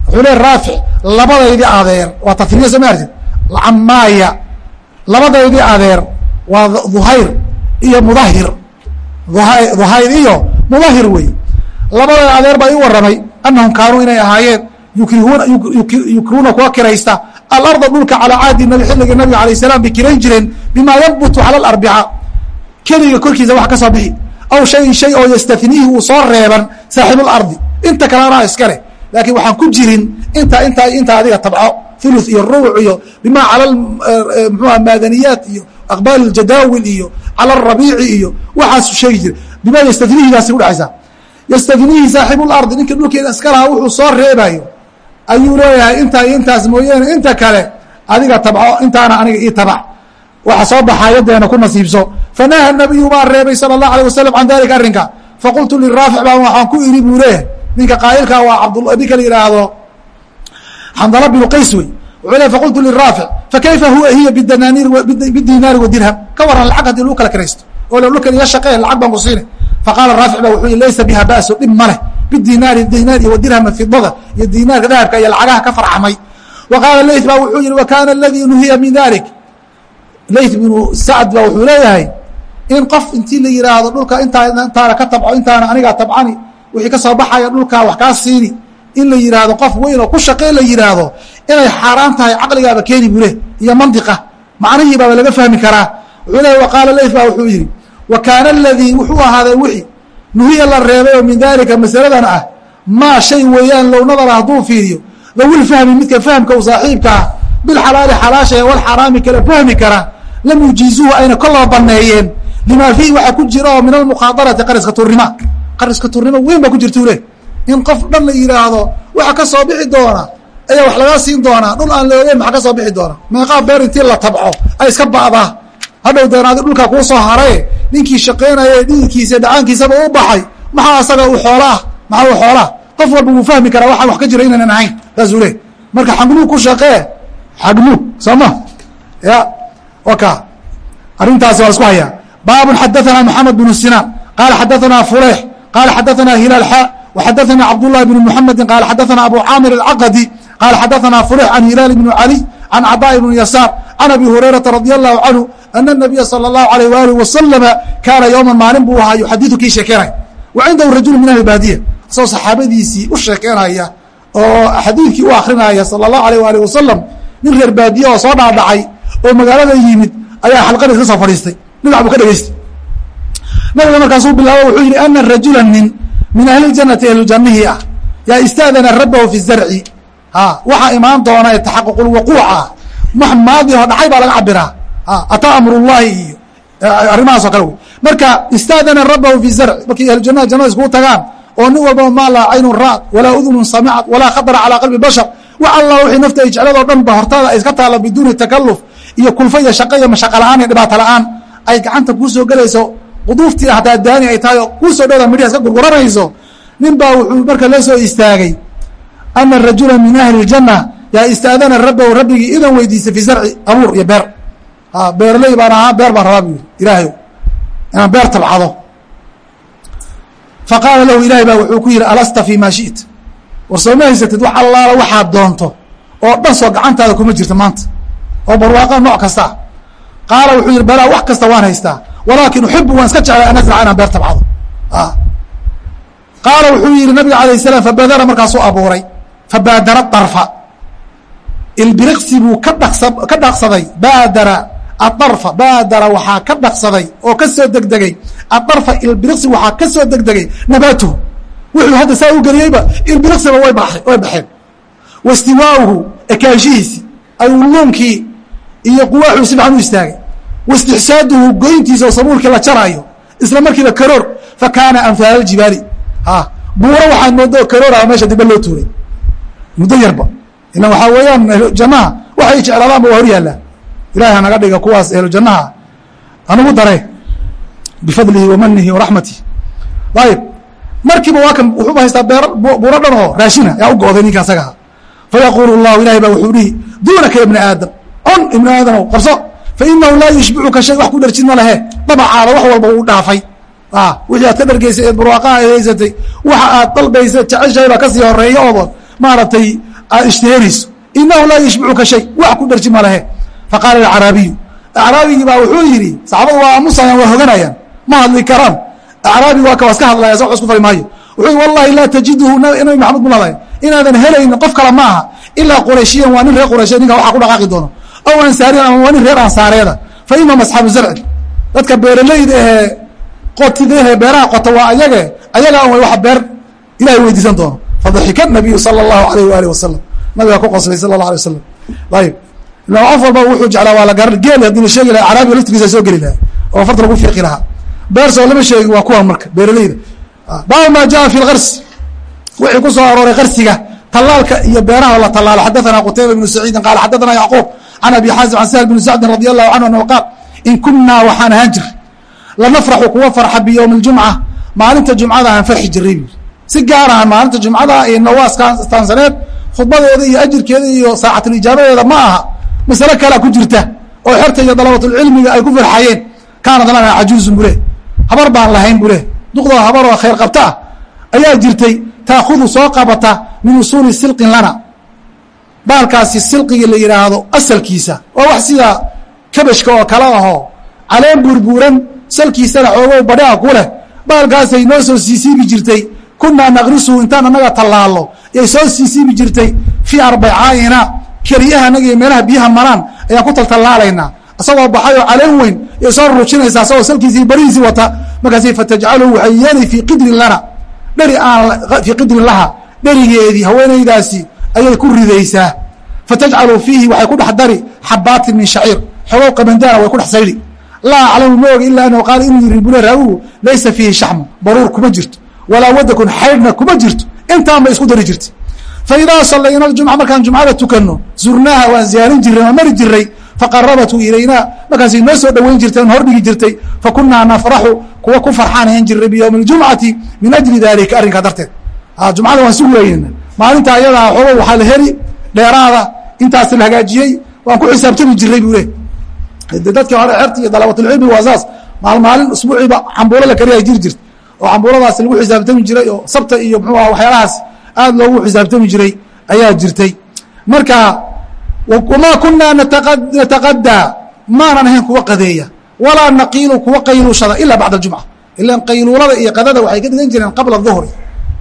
wuxuu le raafic labadaydi adeer waa tafriya soo ma artid cammaaya labadaydi adeer waa duhayr iyo mudahir duhayr iyo mudahir wey. Labadayda adeer baa ii waramay anahum kaanuu inay ahaayeen yukrihuna kuwa kiraysta alarda dhulka calaa caadi xilliga nabiga alay salaam bay kirayn jireen bima yabut cala arbica keliga korkiisa wax ka soo bixi. Aw shayin shay oo yastaniihi uu soo reeban saaxiib lardi inta kale anaa iska leh. Laakiin waxaan ku jirin intaa intaa intaa adiga tabco. Thuluth iyo rubuc iyo bima cala mxuha maadaniyaat iyo aqbaal jadaawil iyo cala arabiici iyo waxaasu sheegi jira. Bima yastaniihidaasi udhexaysaa yastaniihi saaxiib lardi ninka dhulkeeda iska lahaa wuxuu soo reebayo ayuu leeyahay intaa iyo intaas mooyaane inta kale adiga tabco intaana aniga ii tabac waxa soo baxa yadeena ku nasiibso fanaha nabiyu baa reebay sala اlahu alيه wasalam can dalika arrinka faqultu liraafic baa waxaan ku iri buu leeyahay ninka qaa'ilka waa abd ninka la yihaahdo xandala binu qays wey wuxuu le faqultu liraafic fakayfa huwa hiya bidanaaniir bidinaari wadirham ka waran lacag haddii lagu kala kiraysto oo le dhulkan iga shaqee lacag baan ku siina faqaala raafic ba wuxuu yihi laysa biha ba'su dhib ma leh bidinaari dinaar iyo wadirhama fidada iyo dinaarka dahabka iyo lacagaha ka farxamay wa qaala leyt ba wuxuu yihi wa kaana aladii nuhiya min dalik leyt binu sacd ba wuxuu leeyahay in qof intii la yihaahdo dhulka intaa intaana ka tabco intaana anigaa tabcani wixii ka baxaya dhulkaa wax kaa siini. In la yihaahdo qof weyn oo ku shaqey la yihaahdo inay xaaraan tahay caqligaaba keeni buu leh iyo mandiqa. Macnihii laga fahmi karaa. Wuxuu leeyahy wa qaala leyt ba wuxuu yihi wa kaana aladii wuxuu ahaaday wixii nuhiya la reebay oo min dalika masaladan ah. Maa shay weeyaan low nadara hadduu fiiriyo dawil midka fahamka u saaxiibka ah. Bilxalaali xalaasha ee walxaraami kale fahmi kara lam yujiizuhu ayna kolaba baneeyeen limaa fiihi waxaa ku jira oo min almukhaadarati qariska turnima qariska turnimo weyn baa ku jirta u leh in qof dhan la yihaahdo waxa ka soo bixi doona ayaa wax lagaa siin doonaa dhul aan la ogeyn maxa ka soo bixi doona. Meeqaa beer intii la tabco ay iska ba'daa hadhow deenaadi dhulkaa kuu soo haraye ninkii shaqaynaya dhididkiisa dhacaankiisaba u baxay. Maxaa asaga u xoolaah maxaa u xoolaah qof walba wuu fahmi karaa waxaan wax ka jira inaynan ahayn. Saasuu le marka xagnuug ku shaqee. Xagnuug soo ma ya waka arrintaasi waa isku hayaa baabun xadaثana mxamed bnu sinaan qaala xadaثana fuleyx qaala xadaثana hilaal xa وxadaثana cabdالlahi bn mحamedi qaala xadaثana abu caamir الcaqdi qaala xadaثana fuleyx can hilaal bn cali can caطاء bn yasaar can abi hurayrata radي الlahu canhu ana الnabiya salى الlahu عalيه walih waslama kaana yowma maalin buu ahaa yuxadiثu kii sheekeynay wa cindahu rajulu min ahli baadiya isagoo saxaabadiisii u sheekeynaya oo xadiidkii u akrinaya salى الlahu alيه alih wasalam nin reer baadiye oo soo dhaadhacay oo magaalada yimid ayaa xalqada iska soo fadhiistay. Dhinac buu ka dhegeystay nabiga markaasuu bilaabo wuxuu yihi ana rajula nin min ahli janati ahlujanihii ah. Yaa istaadana rabahu fi zarci. Ha waxaa imaan doona ee taxaququlwaquuca wax maadi oo dhacay baa laga cabiraa ataa amr llahi iyo arrimahaas oo kale marka istaadana rabahu fi zarci. Markii ahlujannaha jannada iskugu tagaan oo nin walbaba maa laa caynun ra'd walaa udunun samicat walaa khatara calaa qalbi bashar. Wax alla wixii nafta ay jecladoo dhan ba hortaada ay iska taalla biduuni takaluf iyo kulfa iyo shaqa iyo mashaqa la'aan iyo dhibaato la'aan ay gacanta kuu gelayso quduuftii hataa daani ay tahay oo kuu dhowda midhiha iska gurguranayso nin baa wuxuu marka la istaagay ana rajula min ahli اljanna yaa istaadana rabahu rabbigii idan weydiisay fi zarci abuur iyo beer. Beerley baan ahaa beer baan rabaa bu yidhi. Ilaahay inaan beer tabcado. Faqaala lahu ilahay baa wuxuu ku yihi alasta fi ma shiئta war soo ma haysatid wax allaala waxaad doonto oo dhan soo gacantaada kuma jirto maanta oo barwaaqo nooc kasta. Qaala wuxuu yidhi balaa wax kasta waan haystaa walaakin uxibu waan iska jeclay an azraca inaan beer tabcado ah. qaala wuxuu yidhi nabiga alayh salaam fabaadara markaasuu abuuray fabaadara darfa. Ilbiriqsi buu ka dhaka dhaqsaday baadara adarfa baadara waxaa ka dhaqsaday oo ka soo degdegay adarfa ilbiriqsi waxaa ka soo degdegay nabaatuhu wuxuu hadda saa u geliyeyba ilbiriqsiba way baxeen wastiwaauhu ekaanshihiisi ay uluumkii iyo quwaaxuu si u istaagay. Waistixsaaduhu goyntiisa oo sabuulkii la jaraayo isla markiiba karoor fa kaana amhaal aljibaali ha buuro waxaad moodo karoorah meesha diba loo tuuray. Muddo yarba. Ilan waxaa weeyaan ahlujannaha waxay jeclaadaanba waa hor yaallaa. Ilahi hanaga dhiga kuwaas ahlujannaha anugu dare bifadlihi wa manihi wa raxmatihi ayib. Markiiba waa wuxuuba haystaa buuro dhan oo raashina yaa u go'day ninka llahu ilahay baa wuxuu dhihi duunaka ibna aadam on ibna aadamow qabso fainahu laa yushbicuka shay wax ku dharjid ma lehe dabacaada wax walba uu dhaafay. Wixii aad ka dhargeysay eed barwaaqaha ay haysatay waxa aad dalbaysa jeceshahay baa ka sii horreeya oodood maaragtay aad ishtiheynayso inahu laa yushbicuka shay wax ku dharji ma lehe faqaala acraabiyu acraabigii baa wuxuu yidhi saxaabadu waa aamusayaan waa hoganayaan. Ma hadli karaan. Acraabi waa ka waa iska hadlaya sa wax isku fali maayo. Wuxuu wallahi laa tajiduhu nabi maxamed bulada inaadan helaynin qof kale ma aha. Ilaa qurayshiyan waa nin reer quraysheed ninka waxa ku dhaqaaqi doono aw ansaariyan ama waa nin reer ansaareeda fa imam asxaabu zarci dadka beeralayda ahee qotidahe beeraha qota waa ayage ayagaa way wax beer ilahay weydiisan doono fadaxika nabiyu sala allahu alayh waali wasalam nabigaa ku qoslay sala allah alay wasalam ayib qof walba wuxuu jeclaa waa la garan geeli haddii sheegi laha caraabiga laftigiisa soo geli lahaa oo farta lagu fiiqi lahaa beer soo lama sheegin waa kuwan marka beeralayda baabu ma jaa fi lkarsi wixii ku soo arooray karsiga talaalka iyo beeraha la talaalo xadathana qutayba bnu saciidin qaala xadathana yacquub can abi xaazim can sahl bni sacdin radi allahu canhu anhu qaal in kunaa waxaan ahaan jir lanafraxu kuwa farxa biyowmi اljumca maalinta jumcada aan farxi jiray bu si gaar ahaan maalinta jumcada iyo nawaastaansaneed khudbadeeda iyo ajirkeeda iyo saacatulijaabadeeda ma aha masale kalea ku jirta oo xerta iyo dalabatulcilmiga ay ku farxayeen kaanad lana cajuuzun bule habar baan lahayn bule duqdoo habar oo khayr qabta ah ayaa jirtay taakudu soo qabata min usuuli silqin lana baalkaasi silqiga la yidhaahdo asalkiisa. Waa wax sida kabashka oo kale ahoo caleen buurbuuran salkiisana xoogow badhaa ku leh. Baalkaasay noo soo siisiibi jirtay. Kunaa naqrisu intaan annaga tallaallo yay soo siisiibi jirtay fii arbacaayina keliyaha annaga meelaha biyaha maraan ayaan ku taltallaalaynaa. Isagoo baxayoo caleen weyn yay soo ruujinaysaa isagoo salkiisii barihiisii wata. Markaasay fatajcaluhu waxay yeeli fii qidrin lana. Dheri aan fii qidrin laha. Dherigeedii haweenaydaasi ayay ku ridaysaa fatajcalu fiihi waxay ku dhex dari xabaatin min shaciir. Xogow qabandaana way ku dhex saydi laa aclamu ma oga ila anhu qaala inuu yiri bule raawigu laysa fiihi shaxmu baruur kuma jirto. Walaa wadakun xaydhna kuma jirto. Intaan isku dari jirta faidaa salayna اjumca markaan jumcada tukano zurnaaha waan ziyaarin jiray waan mari jiray faqarabathu ilaynaa markaas inoo soo dhoweyn jirtay on hordhigi jirtay. Fakunaa nafraxu kuwa ku farxaan ahan jiray biyowmi اljumcati min ajli dalika arrinkaa darteed. Jumcada waan sugulayna maalinta ayadaa xoogo waxaa la heli dheeraada intaas la hagaajiyey waan ku xisaabtami jiray buu le dadkii hore xerta iyo dalabatulcilmi waa saas maalmaalin usbuuciiba cambuulo la kariya jiri jirta oo cambuuladaas lagu xisaabtami jiray oo sabta iyo mxuu aha waxyaalahaas aad loogu xisaabtami jiray ayaa jirtay. Marka wamaa kunaa nataqadaa maanan ahayn kuwa qadeeya walaa naqiilu kuwa qayluushada ilaa bacda jumca ilan qayluulada iyo qadada waxay ka dhigan jireen qabla duhri.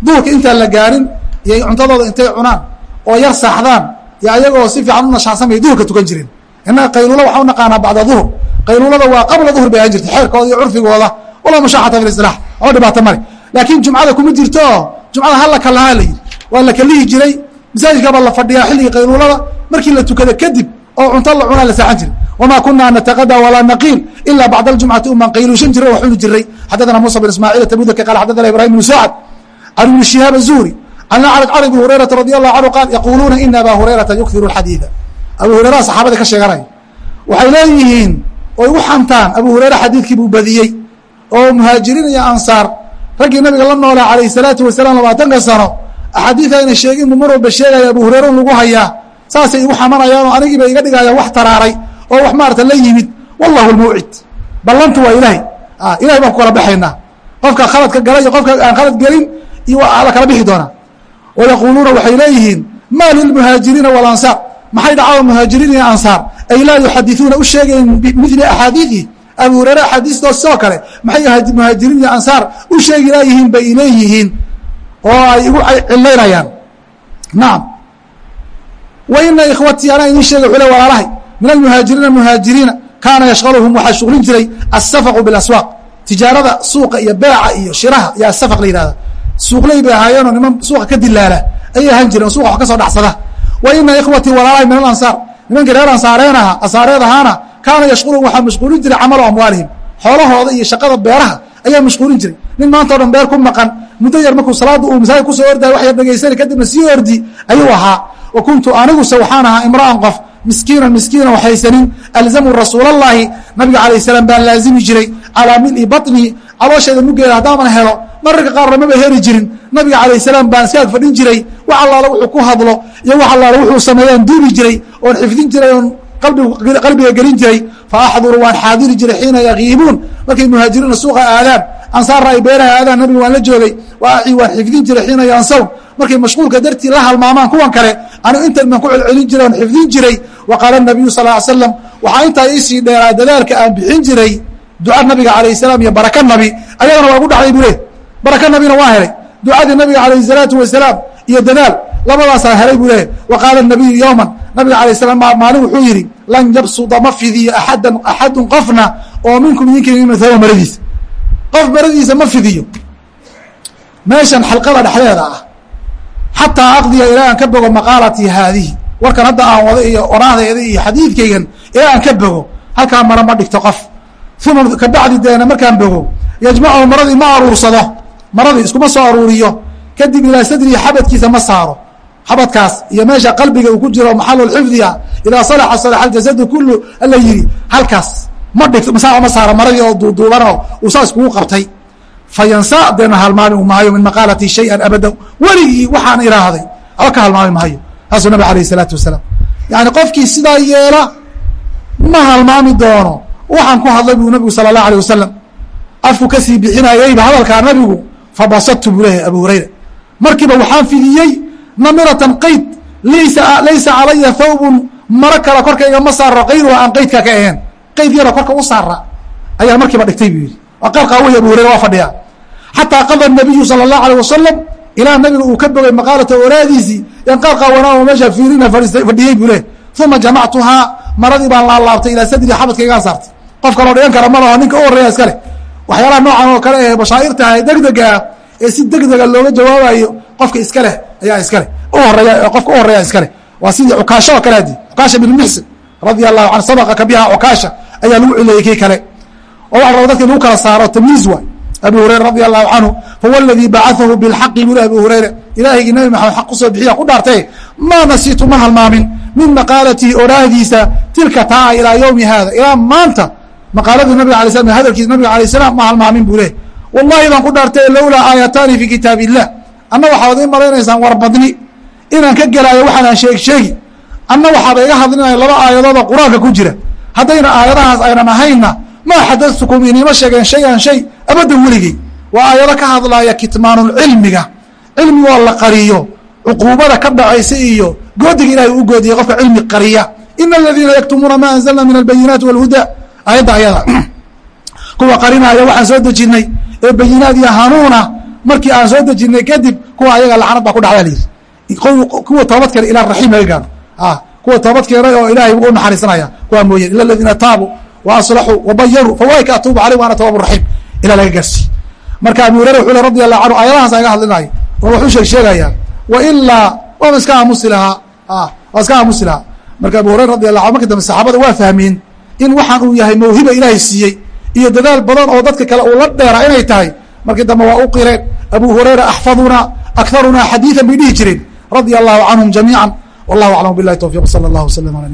Duhurka intaan la gaarin iyo cuntadooda intay cunaan oo yar saaxdaan iyo ayagoo si fiican u nashaansan bay duhurka tukan jireen innaga qayluula waxaa u naqaanaa bacda duhur. Qayluulada waa qabla duhur bay ahaan jirtay xeerkooda iyo curfigooda walaa mashaxata fi isilaax ama dhibaato male laakiin jumcada kuma jirto. Jumcada halla kalahaa la yidhi. Waa la kalihi jiray. Masaajidkabaa la fadhiyaa xilligii qayluulada markii la tukada kadib oo cunto la cunaa la saaxan jiray. Wamaa kunaa nataqada walaa naqiil ilaa bacda aljumcati umaan qayluushan jiray oo xuni jiray xadadana muusa bin ismaaciil tabudaka qaal xadadana ibrahim bnu sacad can ibni shihaab azuri can ibni hurayrata radi allahu canhu qaal yaquuluuna ina aba hurayrata yukhiru alxadiida abu hurayraha saxaabada ka sheeganaya waxay leeyihiin oy u xantaan abu hurayre xadiidkii buu badiyey oo muhaajiriin iyo ansaar raggii nabiga la noolaa calayh salaatu wasalaam labaatanka sano axaadiida ayna sheegin buu mar walba sheegaya abu hurayre un lagu hayaa saasay igu xamanayaan oo anigiiba iga dhigayaan wax taraaray oo wax maarata la yimid. Wallahu lmawcid ballantu waa ilahay ilahay baan ku kala baxaynaa. Qofka khaladka gala iyo qofka aan khalad gelin iyo waa la kala bixi doonaa wayaquuluuna waxay leeyihiin ma lilmuhaajiriina walansaar maxay dhacaa muhaajiriin iyo ansaar ay laa yuxadiثuuna u sheegayen bimili axaadiiثi abu hurayre axaadiistood sidoo kale maxay muhaajiriin iyo ansaar u sheegi laayihiin bay leeyihiin oo ay igu cilaynayaan nacam wa ina ikhwatii anaa idin sheegay xule walaalahay min almuhaajiriina muhaajiriina kaana yashqaluhum waxaa shuglin jiray asafaqu bilaswaaq tijaarada suuqa iyo beeca iyo shiraha iyo asafaq la yihahda suuqley bay ahaayeenoo niman suuqa ka dilaala ayay ahaan jireen suuqa wax ka soo dhacsada. Wa ina ikhwatii walaalahay min alansaar. Nimankii reer ansaareena ansaareed ahaana kaana yashquluhum waxaa mashquulin jiray camalu amwaalihim. Xoolahooda iyo shaqada beeraha ayaa mashquulin jiray. Nin maanta o dhan beer ku maqan muddo yar markuu salaada uu masaajid ku soo ordayo wax yar dhegaysani kadibna sii ordi ayuu ahaa. Wa kuntu aniguse waxaan ahaa imra'an qof miskiinan miskiinan waxaysanin alzamu rasuulallaahi nabiga calayh salaam baan laazimi jiray calaa mili batnihi caloosheeda muggeeda haddaaman helo mararka qaarna maba heli jirin. Nabiga calayh salaam baan iskaag fadhin jiray wax allaala wuxuu ku hadlo iyo wax allaala wuxuu sameeyaan duubi jiray oon xifdin jiray oon qalbiga gelin jiray. Fa axduru waan xaadiri jiray xiina yakiibuun markay muhaajiriina suuqa aadaan ansaarna ay beeraha aadaan nabiga waan la joogay. Waaci waan xifdin jiray xiina yansawn markay mashquulka dartii la halmaamaan kuwan kale anigu intan baan ku celcelin jiray oon xifdin jiray wa qaala nabiyu sal ly slam waxaa intaa iisii dheeraa dadaalka aan bixin jiray duca nabiga calayh salaam iyo baraka nabi. Ayadana waa gu buu le baraka nabina waa helay. Ducadii nabiga calayh salaatu wasalaam iyo dadaal labadaasaan helay buu leeyahy wa qaala nabiyu yowman nabiga alay slam maalin wuxuu yidhi lan yabsuda ma fidiyo aadan axadun qofna oo minkum idinka thaba maradiisa. Qof maradiisa ma fidiyo. Meeshan xalqada dhexdeeda ah xataa aqdiya ilaa aan ka bogo maqaalatii haadihi. Warkan hadda aan wado iyo oraahdeeda iyo xadiidkaygan ilaa aan ka bogo. Halkaa mara ma dhigto qof. Uma kabacdi deena markaan bogo yajmachu maradii ma aruursado. Maradii iskuma soo aruuriyo. Kadib ilaa sadrihi xabadkiisa ma saaro. Xabadkaas iyo meesha qalbiga uu ku jiro maxalulxifdiga idaa salaxa salaxa aljasadu kulu ala yidhi halkaas ma dhigto masaa ma saaro maradii oo duuduubanoo uu saa iskugu qabtay fayansa deena halmaami maayo min maqaalati shayan abadan weligii waxaan iraahday aba ka halmaami maayo saasuu nabig alayh isalaatu wasalaam. Yani qofkii sidaa yeela ma halmaami doono. Waxaan ku hadlay buu nabigu sala allah alيh wasalam afku ka sii bixinayayba hadalkaa nabigu? Fabasatu buu lehay abu hurayra markiiba waxaan fidiyey namiratan qayd laysa calaya thawbun maro kale korkayga ma saaro qaydwa aan qaydka ka ahayn qayd yaro korka u saara ayaa markiiba dhigtay buu yidhi waa qaar qaawey abu hurayra waa fadhiya xataa qada nabiyu sala اlahu alيه wasalam ilaa nabiga uu ka bogay maqaalata oraadiisii yan qaar qaawanaa meesha fiirina fadhiyey buu leh uma jamactuhaa maradii baan laalaabtay ilaa sadri xabadkaygaan saartay qof kaloo dhigan kara ma laho ninka u horeeya iskale waxyaalaha noocan oo kale ee bashaa'irtaha degdega ah ee si degdega looga jawaabayo qofka iska leh ayaa iskale uhoreeya qofka u horeeya iskale waa sidii cukaasho oo kale hadi cukaasha bin muxsin radia allahu canhu sabaqaka biha cukaasha ayaa lagu cileeyey kii kale oo waxa raba dadka in lagu kala saaro tamyiiz waay. Abi hurayra radi allahu canhu fahuwa aladii bacaahu bilxaqi buli abi hurayra ilaahigii nabi maxamed xaq ku soo bixiya ku dhaartay maa nasiitu ma halmaamin min maqaalatihi oraahdiisa tilka taa ilaa yowmi hada ilaa maanta maqaaladii nabiga alay slam hadalkiisa nabiga alay salaam ma halmaamin buu leh wallahi baan ku dhaartay lowlaa aayataani fi kitaab illah anna waxaad ii malaynaysaan warbadni inaan ka gelaayo waxaanaan sheeg sheegi. Anna waxaaba iga hadlinaya laba aayadoodoo qur'aanka ku jira. Haddayna aayadahaas aynan ahaynna maa xadatukum inima sheegeen shay-an shay abaddan weligey waa aayado ka hadlaaya kitmaanulcilmiga cilmigoo la qariyo cuquubada ka dhacaysa iyo goodiga ilahay u goodiyay qofka cilmi qariya. Ina aladiina yaktumuuna ma anzalna min albayinaati walhuda. Aayadda ayada kuwa qarinaya waxaan soo dejinay ee bayinaad iyo hanuuna. Markii aan soo dejinay kadib kuwa ayaga lacnad baa ku dhacda layidhi kuwa toobad keena ila raxiim laga gaaro kuwa toobad keenay oo ilahay u naxariisanaya. Kuwaa mooye ila aladiina taabuu waaslau wabayaru fawalika atuubu aleyh waana tawaabu raxiim ilaa laga gaarsiiy marka abu hurera wuxu le radi allahu canhu aayadahaas laga hadlinayo oo waxu sheeg sheegayaan wailaa waaba iska aamusi lahaa waa iska aamusi lahaa marka abu hurer radi allah anhu marka dambe saxaabada waa fahmeen in waxaan uu yahay mawhiba ilaahay siiyey iyo dadaal badan oo dadka kale uu la dheera inay tahay markii dambe waa u qireen abu hurera axfaduna akaruna xadiian bay dhihi jireen radi allahu canhum jamiica wallahu aclam bilahi towfiq sala allah waslm ala